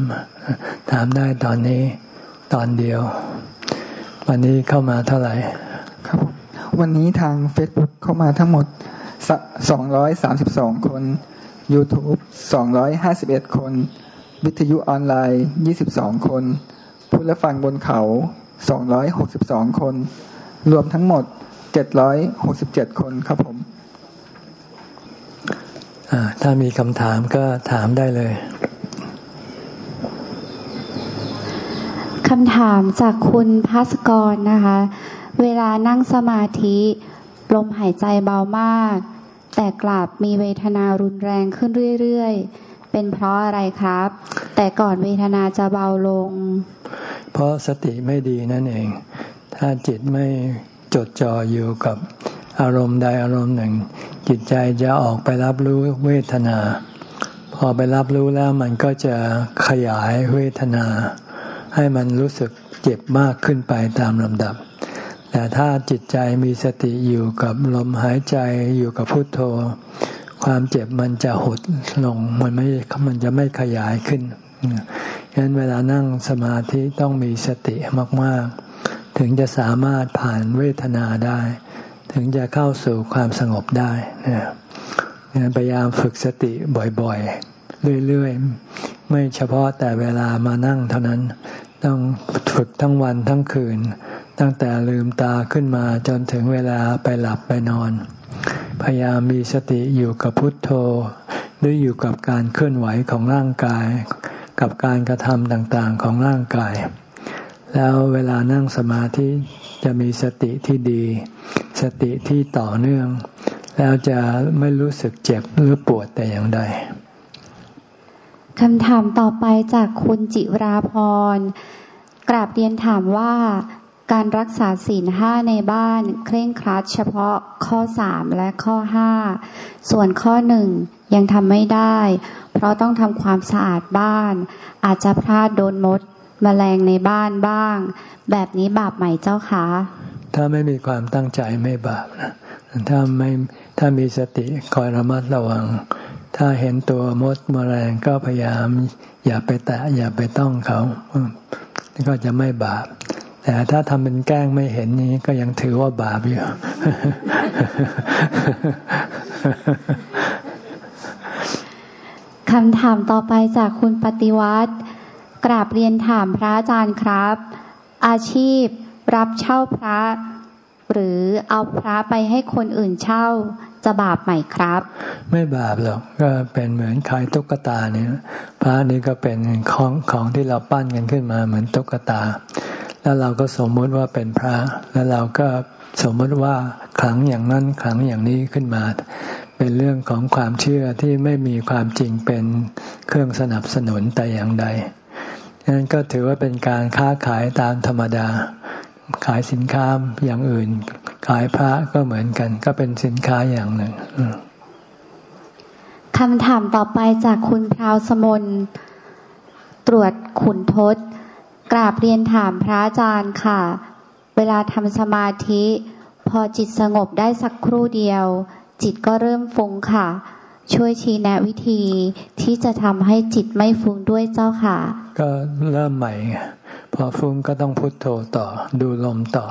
ถามได้ตอนนี้ตอนเดียว วันนี้เข้ามาเท่าไหร่ครับ วันนี้ทาง Facebook เข้ามาทั้งหมด 232 คน YouTube 251 คน วิทยุออนไลน์ 22 คน ผู้รับฟังบนเขา สองร้อยหกสิบสองคน รวมทั้งหมดเจ็ดร้อยหกสิบเจ็ดคนครับผมถ้ามีคำถามก็ถามได้เลยคำถามจากคุณพัสกรนะคะ เวลานั่งสมาธิลมหายใจเบามาก แต่กลับมีเวทนารุนแรงขึ้นเรื่อยๆ เป็นเพราะอะไรครับ แต่ก่อนเวทนาจะเบาลงเพ ราะสติไม่ดีนั่นเอง ถ้าจิตไม่จดจ่ออยู่กับอารมณ์ใดอารมณ์หนึ่ง จิตใจจะออกไปรับรู้เวทนา พอไปรับรู้แล้วมันก็จะขยายเวทนา ให้มันรู้สึกเจ็บมากขึ้นไปตามลำดับ แต่ถ้าจิตใจมีสติอยู่กับลมหายใจอยู่กับพุทโธ ความเจ็บมันจะหดลงมันไม่มันจะไม่ขยายขึ้น ฉะนั้นเวลานั่งสมาธิต้องมีสติมาก ๆ ถึงจะสามารถผ่านเวทนาได้ ถึงจะเข้าสู่ความสงบได้นะพยายามฝึกสติบ่อยๆ เรื่อยๆ ไม่เฉพาะแต่เวลามานั่งเท่านั้น ต้องฝึกทั้งวันทั้งคืน ตั้งแต่ลืมตาขึ้นมาจนถึงเวลาไปหลับไปนอน พยายามมีสติอยู่กับพุทโธ หรืออยู่กับการเคลื่อนไหวของร่างกาย กับการกระทำต่างๆของร่างกาย แล้วเวลานั่งสมาธิจะมีสติที่ดี สติที่ต่อเนื่อง แล้วจะไม่รู้สึกเจ็บหรือปวดแต่อย่างใดคำถามต่อไปจากคุณจิราพรกราบเรียนถามว่าการรักษาศีลห้าในบ้าน เคร่งครัดเฉพาะข้อสามและข้อห้าส่วนข้อหนึ่ง ยังทำไม่ได้ เพราะต้องทำความสะอาดบ้าน อาจจะพลาดโดนมดมแมลงในบ้านบ้าง แบบนี้บาปไหมเจ้าคะถ้าไม่มีความตั้งใจไม่บาปนะถ้าไม่ถ้ามีสติคอยระมัดระวัง ถ้าเห็นตัวมดมแมลงก็พยายาม อย่าไปแตะอย่าไปต้องเขาก็จะไม่บาป แต่ถ้าทำเป็นแกล้งไม่เห็นนี้ก็ยังถือว่าบาปอยู่ คำถามต่อไปจากคุณปฏิวัติกราบเรียนถามพระอาจารย์ครับ อาชีพรับเช่าพระ หรือเอาพระไปให้คนอื่นเช่าจะบาปไหมครับ ไม่บาปหรอกก็เป็นเหมือนขายตุ๊กตาเนี่ยพระนี่ก็เป็นของของที่เราปั้นกันขึ้นมาเหมือนตุ๊กตา แล้วเราก็สมมุติว่าเป็นพระ แล้วเราก็สมมติว่าขลังอย่างนั้นขลังอย่างนี้ขึ้นมา เป็นเรื่องของความเชื่อที่ไม่มีความจริงเป็นเครื่องสนับสนุนแต่อย่างใดนั้นก็ถือว่าเป็นการค้าขายตามธรรมดา ขายสินค้าอย่างอื่น ขายพระก็เหมือนกัน ก็เป็นสินค้าอย่างหนึ่งคำถามต่อไปจากคุณพราวสมนตรวจขุนทศ กราบเรียนถามพระอาจารย์ค่ะ เวลาทำสมาธิ พอจิตสงบได้สักครู่เดียว จิตก็เริ่มฟุ้งค่ะ ช่วยชี้แนะวิธีที่จะทำให้จิตไม่ฟุ้งด้วยเจ้าค่ะ ก็เริ่มใหม่พอฟุ้งก็ต้องพุโทโธต่อ ดูลมต่อ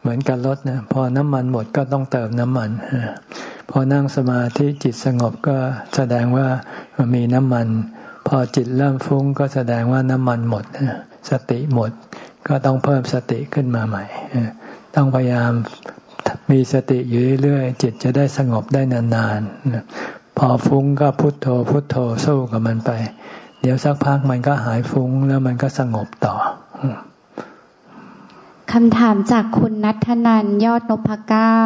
เหมือนกับรถนะพอน้ำมันหมดก็ต้องเติมน้ำมันพอนั่งสมาธิจิตสงบก็แสดงว่ามีน้ำมัน พอจิตเริ่มฟุ้งก็แสดงว่าน้ำมันหมดสติหมดก็ต้องเพิ่มสติขึ้นมาใหม่ต้องพยายาม มีสติอยู่เรื่อยๆจิตจะได้สงบได้นานๆพอฟุ้งก็พุโทโธพุโทโธสู้กับมันไป เดี๋ยวสักพักมันก็หายฟุ้งแล้วมันก็สงบต่อคำถามจากคุณนัทนันยอดนพเก้า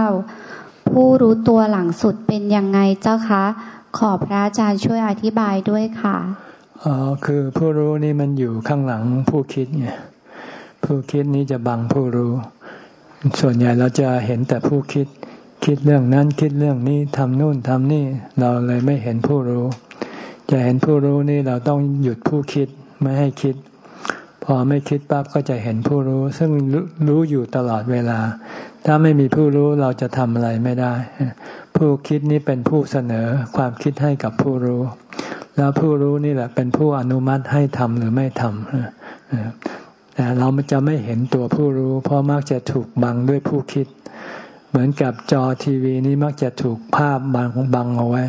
ผู้รู้ตัวหลังสุดเป็นยังไงเจ้าคะ ขอพระอาจารย์ช่วยอธิบายด้วยค่ะอ๋อคือผู้รู้นี่มันอยู่ข้างหลังผู้คิดไงผู้คิดนี้จะบังผู้รู้ ส่วนใหญ่เราจะเห็นแต่ผู้คิด คิดเรื่องนั้นคิดเรื่องนี้ทำนู่นทำนี่ เราเลยไม่เห็นผู้รู้ จะเห็นผู้รู้นี่เราต้องหยุดผู้คิดไม่ให้คิด พอไม่คิดปั๊บก็จะเห็นผู้รู้ ซึ่งรู้อยู่ตลอดเวลา ถ้าไม่มีผู้รู้เราจะทำอะไรไม่ได้ ผู้คิดนี้เป็นผู้เสนอความคิดให้กับผู้รู้ แล้วผู้รู้นี่แหละเป็นผู้อนุมัติให้ทำหรือไม่ทำ แต่เราจะไม่เห็นตัวผู้รู้ เพราะมักจะถูกบังด้วยผู้คิด เหมือนกับจอทีวีนี้มักจะถูกภาพบังบังเอาไว้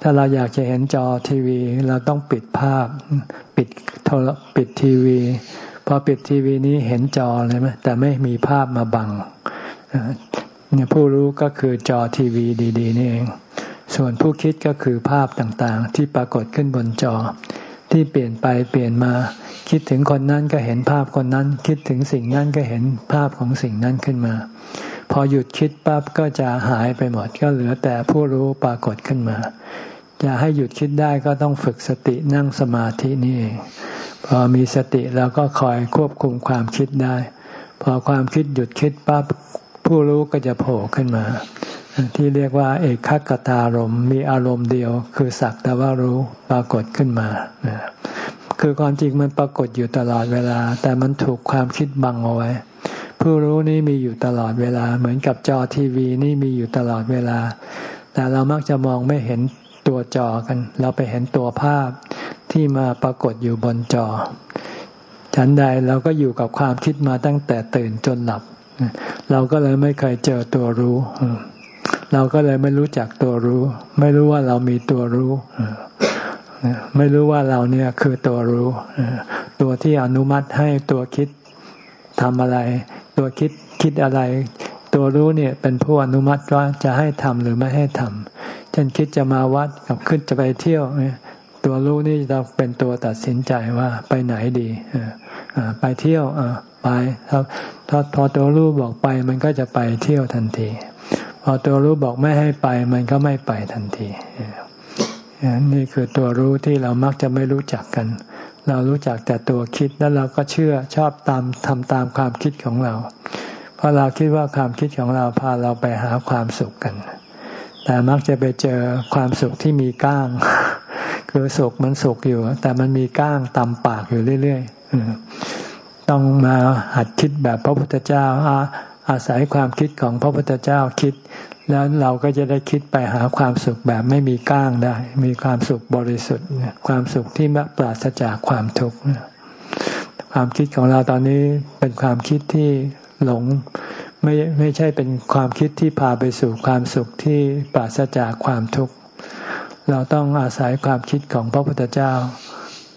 ถ้าเราอยากจะเห็นจอทีวี เราต้องปิดภาพ ปิดโทรปิดทีวีพอปิดทีวีนี้เห็นจอเลยไหมแต่ไม่มีภาพมาบังเนี่ยผู้รู้ก็คือจอทีวีดี ๆ นี่เอง ส่วนผู้คิดก็คือภาพต่างๆ ที่ปรากฏขึ้นบนจอ ที่เปลี่ยนไปเปลี่ยนมา คิดถึงคนนั้นก็เห็นภาพคนนั้น คิดถึงสิ่งนั้นก็เห็นภาพของสิ่งนั้นขึ้นมา พอหยุดคิดปั๊บก็จะหายไปหมดก็เหลือแต่ผู้รู้ปรากฏขึ้นมาจะให้หยุดคิดได้ก็ต้องฝึกสตินั่งสมาธินี่เอง พอมีสติเราก็คอยควบคุมความคิดได้ พอความคิดหยุดคิดปั๊บผู้รู้ก็จะโผล่ขึ้นมา ที่เรียกว่า เอกขตารมมีอารมณ์เดียว คือสักแต่ว่ารู้ปรากฏขึ้นมาคือความจริงมันปรากฏอยู่ตลอดเวลา แต่มันถูกความคิดบังเอาไว้ ผู้รู้นี้มีอยู่ตลอดเวลา เหมือนกับจอทีวีนี่มีอยู่ตลอดเวลา แต่เรามักจะมองไม่เห็นตัวจอกัน เราไปเห็นตัวภาพที่มาปรากฏอยู่บนจอ ฉันใดเราก็อยู่กับความคิดมาตั้งแต่ตื่นจนหลับ เราก็เลยไม่เคยเจอตัวรู้ เราก็เลยไม่รู้จักตัวรู้ ไม่รู้ว่าเรามีตัวรู้ไม่รู้ว่าเราเนี่ยคือตัวรู้ ตัวที่อนุมัติให้ตัวคิดทำอะไร ตัวคิดคิดอะไร ตัวรู้เนี่ยเป็นผู้อนุมัติว่าจะให้ทำหรือไม่ให้ทำเช่นคิดจะมาวัดกับขึ้นจะไปเที่ยวเนี่ยตัวรู้นี่จะเป็นตัวตัดสินใจว่าไปไหนดีไปเที่ยวไปถ้าพอตัวรู้บอกไปมันก็จะไปเที่ยวทันที พอตัวรู้บอกไม่ให้ไป มันก็ไม่ไปทันทีนี่คือตัวรู้ที่เรามักจะไม่รู้จักกัน เรารู้จักแต่ตัวคิดแล้วเราก็เชื่อชอบตามทำตามความคิดของเรา เพราะเราคิดว่าความคิดของเราพาเราไปหาความสุขกัน แต่มักจะไปเจอความสุขที่มีก้าง คือสุขมันสุขอยู่ แต่มันมีก้างตำปากอยู่เรื่อยๆต้องมาหัดคิดแบบพระพุทธเจ้า อาศัยความคิดของพระพุทธเจ้าคิด แล้วเราก็จะได้คิดไปหาความสุขแบบไม่มีก้างได้ มีความสุขบริสุทธิ์ ความสุขที่ไม่ปราศจากความทุกข์ความคิดของเราตอนนี้เป็นความคิดที่หลงไม่ไม่ใช่เป็นความคิดที่พาไปสู่ความสุขที่ปราศจากความทุกข์เราต้องอาศัยความคิดของพระพุทธเจ้า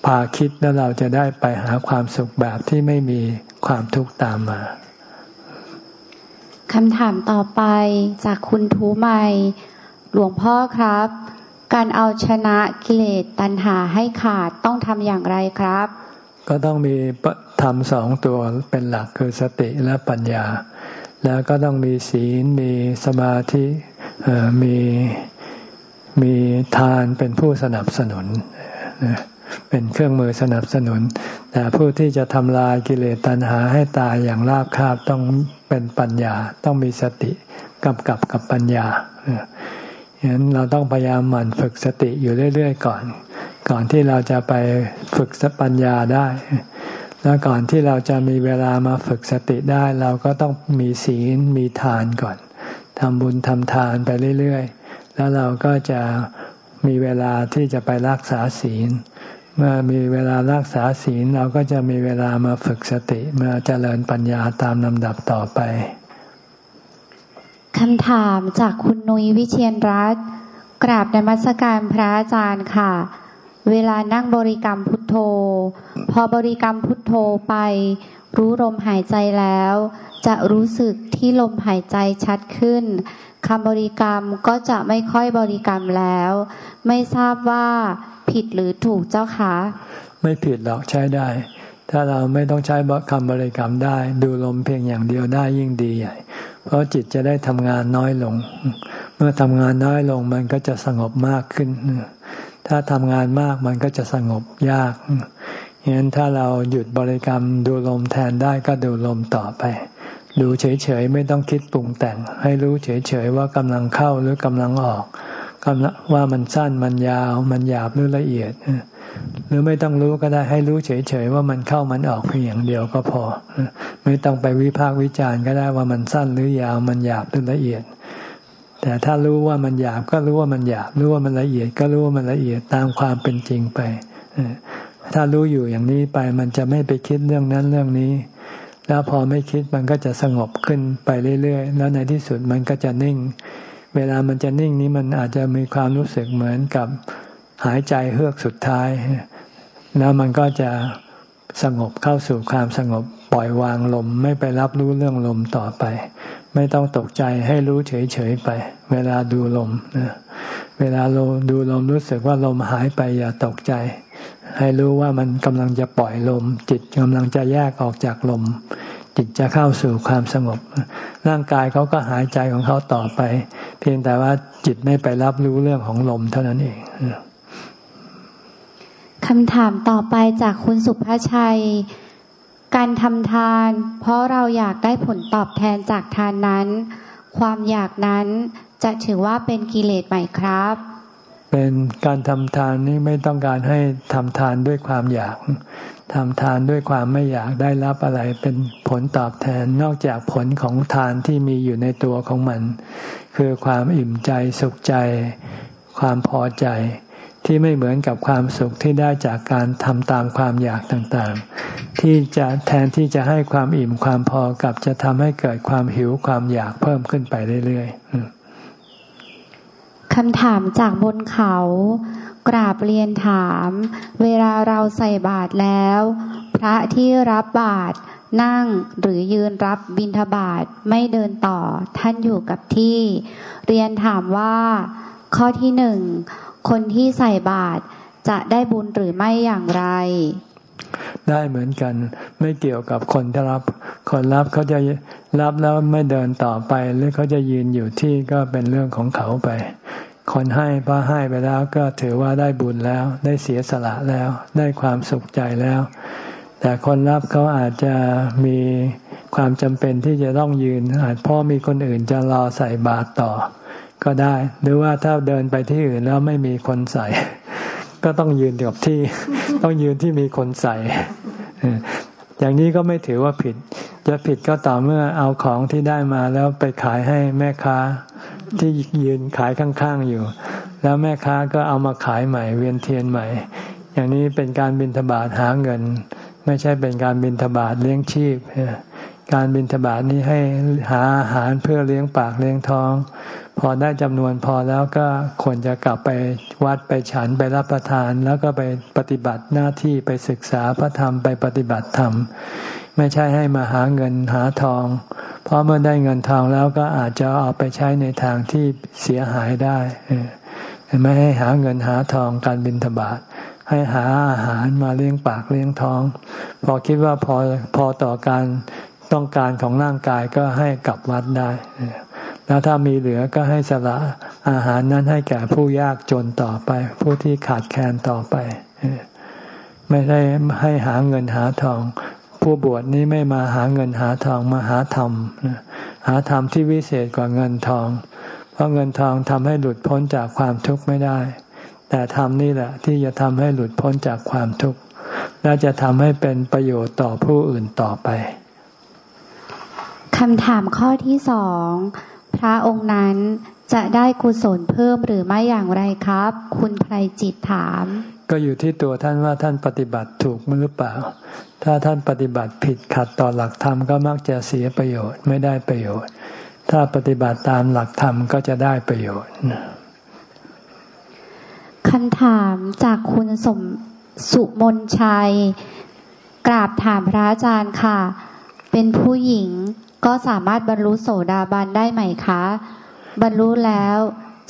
พาคิดแล้วเราจะได้ไปหาความสุขแบบที่ไม่มีความทุกข์ตามมา คำถามต่อไปจากคุณทูใหม่หลวงพ่อครับ การเอาชนะกิเลสตัณหาให้ขาดต้องทำอย่างไรครับ ก็ต้องมีทำสองตัวเป็นหลักคือสติและปัญญา แล้วก็ต้องมีศีลมีสมาธิมีมีทานเป็นผู้สนับสนุน เป็นเครื่องมือสนับสนุน แต่ผู้ที่จะทำลายกิเลสตัณหาให้ตายอย่างราบคาบต้องเป็นปัญญาต้องมีสติกำกับกับปัญญาฉะนั้นเราต้องพยายามหมั่นฝึกสติอยู่เรื่อยๆก่อน ก่อนที่เราจะไปฝึกสปัญญาได้ แล้วก่อนที่เราจะมีเวลามาฝึกสติได้ เราก็ต้องมีศีลมีทานก่อนทำบุญทำทานไปเรื่อยๆ แล้วเราก็จะมีเวลาที่จะไปรักษาศีล เมื่อมีเวลารักษาศีลเราก็จะมีเวลามาฝึกสติมาเจริญปัญญาตามลำดับต่อไปคำถามจากคุณนุยวิเชียนรัตกราบในมัสการพระอาจารย์ค่ะ เวลานั่งบริกรรมพุทโธ พอบริกรรมพุทโธไป รู้ลมหายใจแล้ว จะรู้สึกที่ลมหายใจชัดขึ้นคำบริกรรมก็จะไม่ค่อยบริกรรมแล้ว ไม่ทราบว่า ผิดหรือถูกเจ้าคะ ไม่ผิดหรอกใช้ได้ ถ้าเราไม่ต้องใช้คำบริกรรมได้ ดูลมเพียงอย่างเดียวได้ยิ่งดีใหญ่ เพราะจิตจะได้ทำงานน้อยลง เมื่อทำงานน้อยลงมันก็จะสงบมากขึ้น ถ้าทำงานมากมันก็จะสงบยากฉะนั้นถ้าเราหยุดบริกรรมดูลมแทนได้ก็ดูลมต่อไป ดูเฉยๆไม่ต้องคิดปรุงแต่ง ให้รู้เฉยๆว่ากำลังเข้าหรือกำลังออก กำลังว่ามันสั้นมันยาว มันหยาบหรือละเอียด หรือไม่ต้องรู้ก็ได้ให้รู้เฉยๆว่ามันเข้ามันออกเพียงอย่างเดียวก็พอ ไม่ต้องไปวิพากษ์วิจารณ์ก็ได้ว่ามันสั้นหรือยาวมันหยาบหรือละเอียด แต่ถ้ารู้ว่ามันหยาบก็รู้ว่ามันหยาบรู้ว่ามันละเอียด ก็รู้ว่ามันละเอียดตามความเป็นจริงไปถ้ารู้อยู่อย่างนี้ไปมันจะไม่ไปคิดเรื่องนั้นเรื่องนี้ แล้วพอไม่คิดมันก็จะสงบขึ้นไปเรื่อยๆ แล้วในที่สุดมันก็จะนิ่ง เวลามันจะนิ่งนี้มันอาจจะมีความรู้สึกเหมือนกับหายใจเฮือกสุดท้าย แล้วมันก็จะสงบเข้าสู่ความสงบปล่อยวางลม ไม่ไปรับรู้เรื่องลมต่อไป ไม่ต้องตกใจให้รู้เฉยๆไป เวลาดูลมเวลาเราดูลมรู้สึกว่าลมหายไปอย่าตกใจ ให้รู้ว่ามันกำลังจะปล่อยลม จิตกำลังจะแยกออกจากลม จิตจะเข้าสู่ความสงบ ร่างกายเขาก็หายใจของเขาต่อไป เพียงแต่ว่าจิตไม่ไปรับรู้เรื่องของลมเท่านั้นเองคำถามต่อไปจากคุณสุภาชัย การทำทาน เพราะเราอยากได้ผลตอบแทนจากทานนั้น ความอยากนั้นจะถือว่าเป็นกิเลสไหมครับ เป็นการทำทานนี่ไม่ต้องการให้ทำทานด้วยความอยาก ทำทานด้วยความไม่อยากได้รับอะไรเป็นผลตอบแทนนอกจากผลของทานที่มีอยู่ในตัวของมัน คือความอิ่มใจสุขใจ ความพอใจที่ไม่เหมือนกับความสุขที่ได้จากการทำตามความอยากต่างๆ ที่จะแทนที่จะให้ความอิ่มความพอกับจะทำให้เกิดความหิวความอยากเพิ่มขึ้นไปเรื่อยๆคำถามจากบนเขา กราบเรียนถาม เวลาเราใส่บาตรแล้ว พระที่รับบาตรนั่งหรือยืนรับบิณฑบาตไม่เดินต่อท่านอยู่กับที่ เรียนถามว่า ข้อที่หนึ่งคนที่ใส่บาตรจะได้บุญหรือไม่อย่างไร ได้เหมือนกันไม่เกี่ยวกับคนที่รับ คนรับเขาจะรับแล้วไม่เดินต่อไป หรือเขาจะยืนอยู่ที่ก็เป็นเรื่องของเขาไป คนให้พอให้ไปแล้วก็ถือว่าได้บุญแล้ว ได้เสียสละแล้ว ได้ความสุขใจแล้ว แต่คนรับเขาอาจจะมีความจำเป็นที่จะต้องยืน อาจพ่อมีคนอื่นจะรอใส่บาตรต่อ ก็ได้ หรือว่าถ้าเดินไปที่อื่นแล้วไม่มีคนใส่ ก็ต้องยืนกับที่ ต้องยืนที่มีคนใส่อย่างนี้ก็ไม่ถือว่าผิด จะผิดก็ต่อเมื่อเอาของที่ได้มาแล้วไปขายให้แม่ค้า ที่ยืนขายข้างๆอยู่ แล้วแม่ค้าก็เอามาขายใหม่ เวียนเทียนใหม่ อย่างนี้เป็นการบินทบาทหาเงิน ไม่ใช่เป็นการบินทบาทเลี้ยงชีพ การบินทบาทนี้ให้หาอาหารเพื่อเลี้ยงปากเลี้ยงท้อง พอได้จำนวนพอแล้วก็ควรจะกลับไปวัดไปฉันไปรับประทาน แล้วก็ไปปฏิบัติหน้าที่ไปศึกษาพระธรรมไปปฏิบัติธรรม ไม่ใช่ให้มาหาเงินหาทอง เพราะเมื่อได้เงินทองแล้วก็อาจจะเอาไปใช้ในทางที่เสียหายได้ไม่ให้หาเงินหาทองการบินทบาทให้หาอาหารมาเลี้ยงปากเลี้ยงท้อง พอคิดว่าพอพอต่อการต้องการของร่างกายก็ให้กลับวัดได้ แล้วถ้ามีเหลือก็ให้สละอาหารนั้นให้แก่ผู้ยากจนต่อไป ผู้ที่ขาดแคลนต่อไป ไม่ได้ให้หาเงินหาทอง ผู้บวชนี้ไม่มาหาเงินหาทองมาหาธรรมหาธรรมที่วิเศษกว่าเงินทอง เพราะเงินทองทำให้หลุดพ้นจากความทุกข์ไม่ได้ แต่ธรรมนี่แหละที่จะทำให้หลุดพ้นจากความทุกข์และจะทำให้เป็นประโยชน์ต่อผู้อื่นต่อไปคำถามข้อที่สองพระองค์นั้นจะได้กุศลเพิ่มหรือไม่อย่างไรครับ คุณไพรจิตถาม ก็อยู่ที่ตัวท่านว่าท่านปฏิบัติถูกหรือเปล่า ถ้าท่านปฏิบัติผิดขัดต่อหลักธรรมก็มักจะเสียประโยชน์ไม่ได้ประโยชน์ ถ้าปฏิบัติตามหลักธรรมก็จะได้ประโยชน์คำถามจากคุณสมสุมนชัย กราบถามพระอาจารย์ค่ะ เป็นผู้หญิงก็สามารถบรรลุโสดาบันได้ไหมคะ บรรลุแล้ว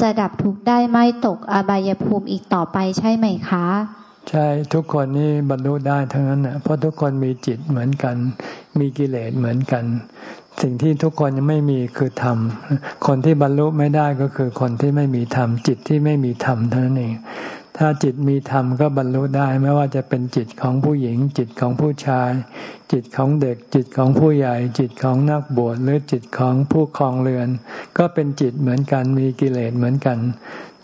จะดับทุกข์ได้ไม่ตกอบายภูมิอีกต่อไปใช่ไหมคะ ใช่ทุกคนนี่บรรลุได้ทั้งนั้นนะเพราะทุกคนมีจิตเหมือนกัน มีกิเลสเหมือนกัน สิ่งที่ทุกคนยังไม่มีคือธรรมคนที่บรรลุไม่ได้ก็คือคนที่ไม่มีธรรมจิตที่ไม่มีธรรมเท่านั้นเอง ถ้าจิตมีธรรมก็บรรลุได้ไม่ว่าจะเป็นจิตของผู้หญิง จิตของผู้ชาย จิตของเด็ก จิตของผู้ใหญ่ จิตของนักบวชหรือจิตของผู้คลองเรือน ก็เป็นจิตเหมือนกันมีกิเลสเหมือนกัน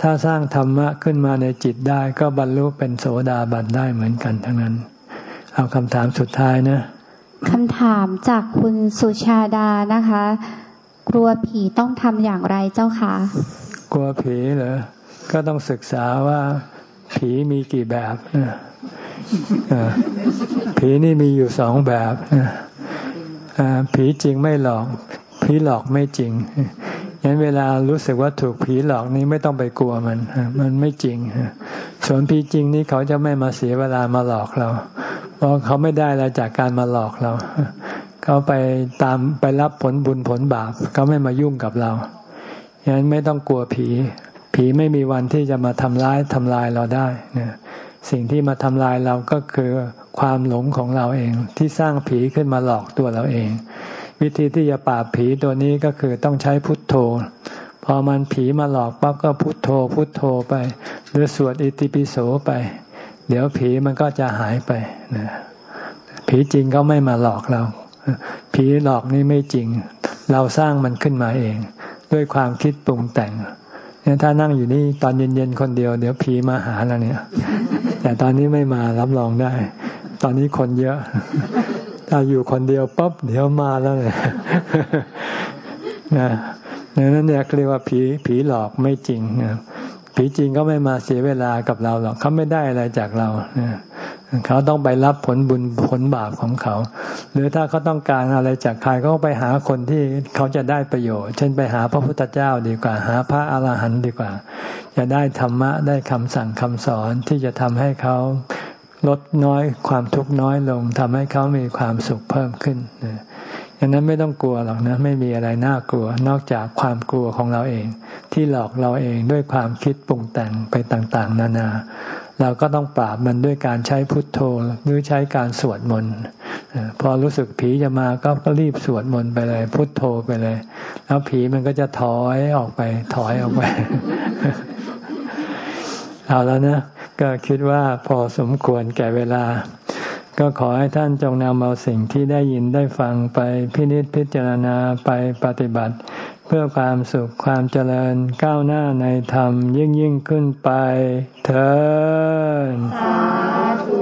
ถ้าสร้างธรรมะขึ้นมาในจิตได้ก็บรรลุเป็นโสดาบันได้เหมือนกันทั้งนั้น เอาคำถามสุดท้ายนะคำถามจากคุณสุชาดานะคะ กลัวผีต้องทำอย่างไรเจ้าคะกลัวผีเหรอก็ต้องศึกษาว่า ผีมีกี่แบบผีนี่มีอยู่สองแบบผีจริงไม่หลอก ผีหลอกไม่จริงยันเวลารู้สึกว่าถูกผีหลอกนี้ไม่ต้องไปกลัวมัน มันไม่จริง ส่วนผีจริงนี้เขาจะไม่มาเสียเวลามาหลอกเรา เพราะเขาไม่ได้แล้วจากการมาหลอกเรา เขาไปตามไปรับผลบุญผลบาปเขาไม่มายุ่งกับเรายันไม่ต้องกลัวผี ผีไม่มีวันที่จะมาทำร้ายทำลายเราได้นะสิ่งที่มาทำลายเราก็คือความหลงของเราเองที่สร้างผีขึ้นมาหลอกตัวเราเอง วิธีที่จะปราบผีตัวนี้ก็คือต้องใช้พุทโธ พอมันผีมาหลอกปั๊บก็พุทโธ พุทโธไป หรือสวดอิติปิโสไป เดี๋ยวผีมันก็จะหายไปนะผีจริงเขาไม่มาหลอกเรา ผีหลอกนี่ไม่จริง เราสร้างมันขึ้นมาเอง ด้วยความคิดปรุงแต่ง เนี่ยถ้านั่งอยู่นี่ตอนเย็นๆคนเดียวเดี๋ยวผีมาหาเราเนี่ย แต่ตอนนี้ไม่มารับรองได้ ตอนนี้คนเยอะ ถ้าอยู่คนเดียวปั๊บเดี๋ยวมาแล้วเนี่ยนะนั้นเนี่ยเรียกว่าผีผีหลอกไม่จริงนะผีจริงก็ไม่มาเสียเวลากับเราหรอกเขาไม่ได้อะไรจากเรา เขาต้องไปรับผลบุญผลบาปของเขา หรือถ้าเขาต้องการอะไรจากใครก็ไปหาคนที่เขาจะได้ประโยชน์ เช่นไปหาพระพุทธเจ้าดีกว่า หาพระอาหารหันต์ดีกว่า จะได้ธรรมะได้คำสั่งคำสอนที่จะทำให้เขาลดน้อยความทุกข์น้อยลงทำให้เขามีความสุขเพิ่มขึ้นอย่างนั้นไม่ต้องกลัวหรอกนะ ไม่มีอะไรน่ากลัว นอกจากความกลัวของเราเอง ที่หลอกเราเองด้วยความคิดปรุงแต่งไปต่าง ๆ นานา เราก็ต้องปราบมันด้วยการใช้พุทโธหรือใช้การสวดมนต์พอรู้สึกผีจะมาก็ก็รีบสวดมนต์ไปเลย พุทโธไปเลย แล้วผีมันก็จะถอยออกไปถอยออกไปเอาแล้วนะก็คิดว่าพอสมควรแก่เวลา ก็ขอให้ท่านจงนำเอาสิ่งที่ได้ยินได้ฟังไปพินิจพิจารณาไปปฏิบัติ พื่อความสุขความเจริญก้าวหน้าในธรรมยิ่งยิ่งขึ้นไปเถิด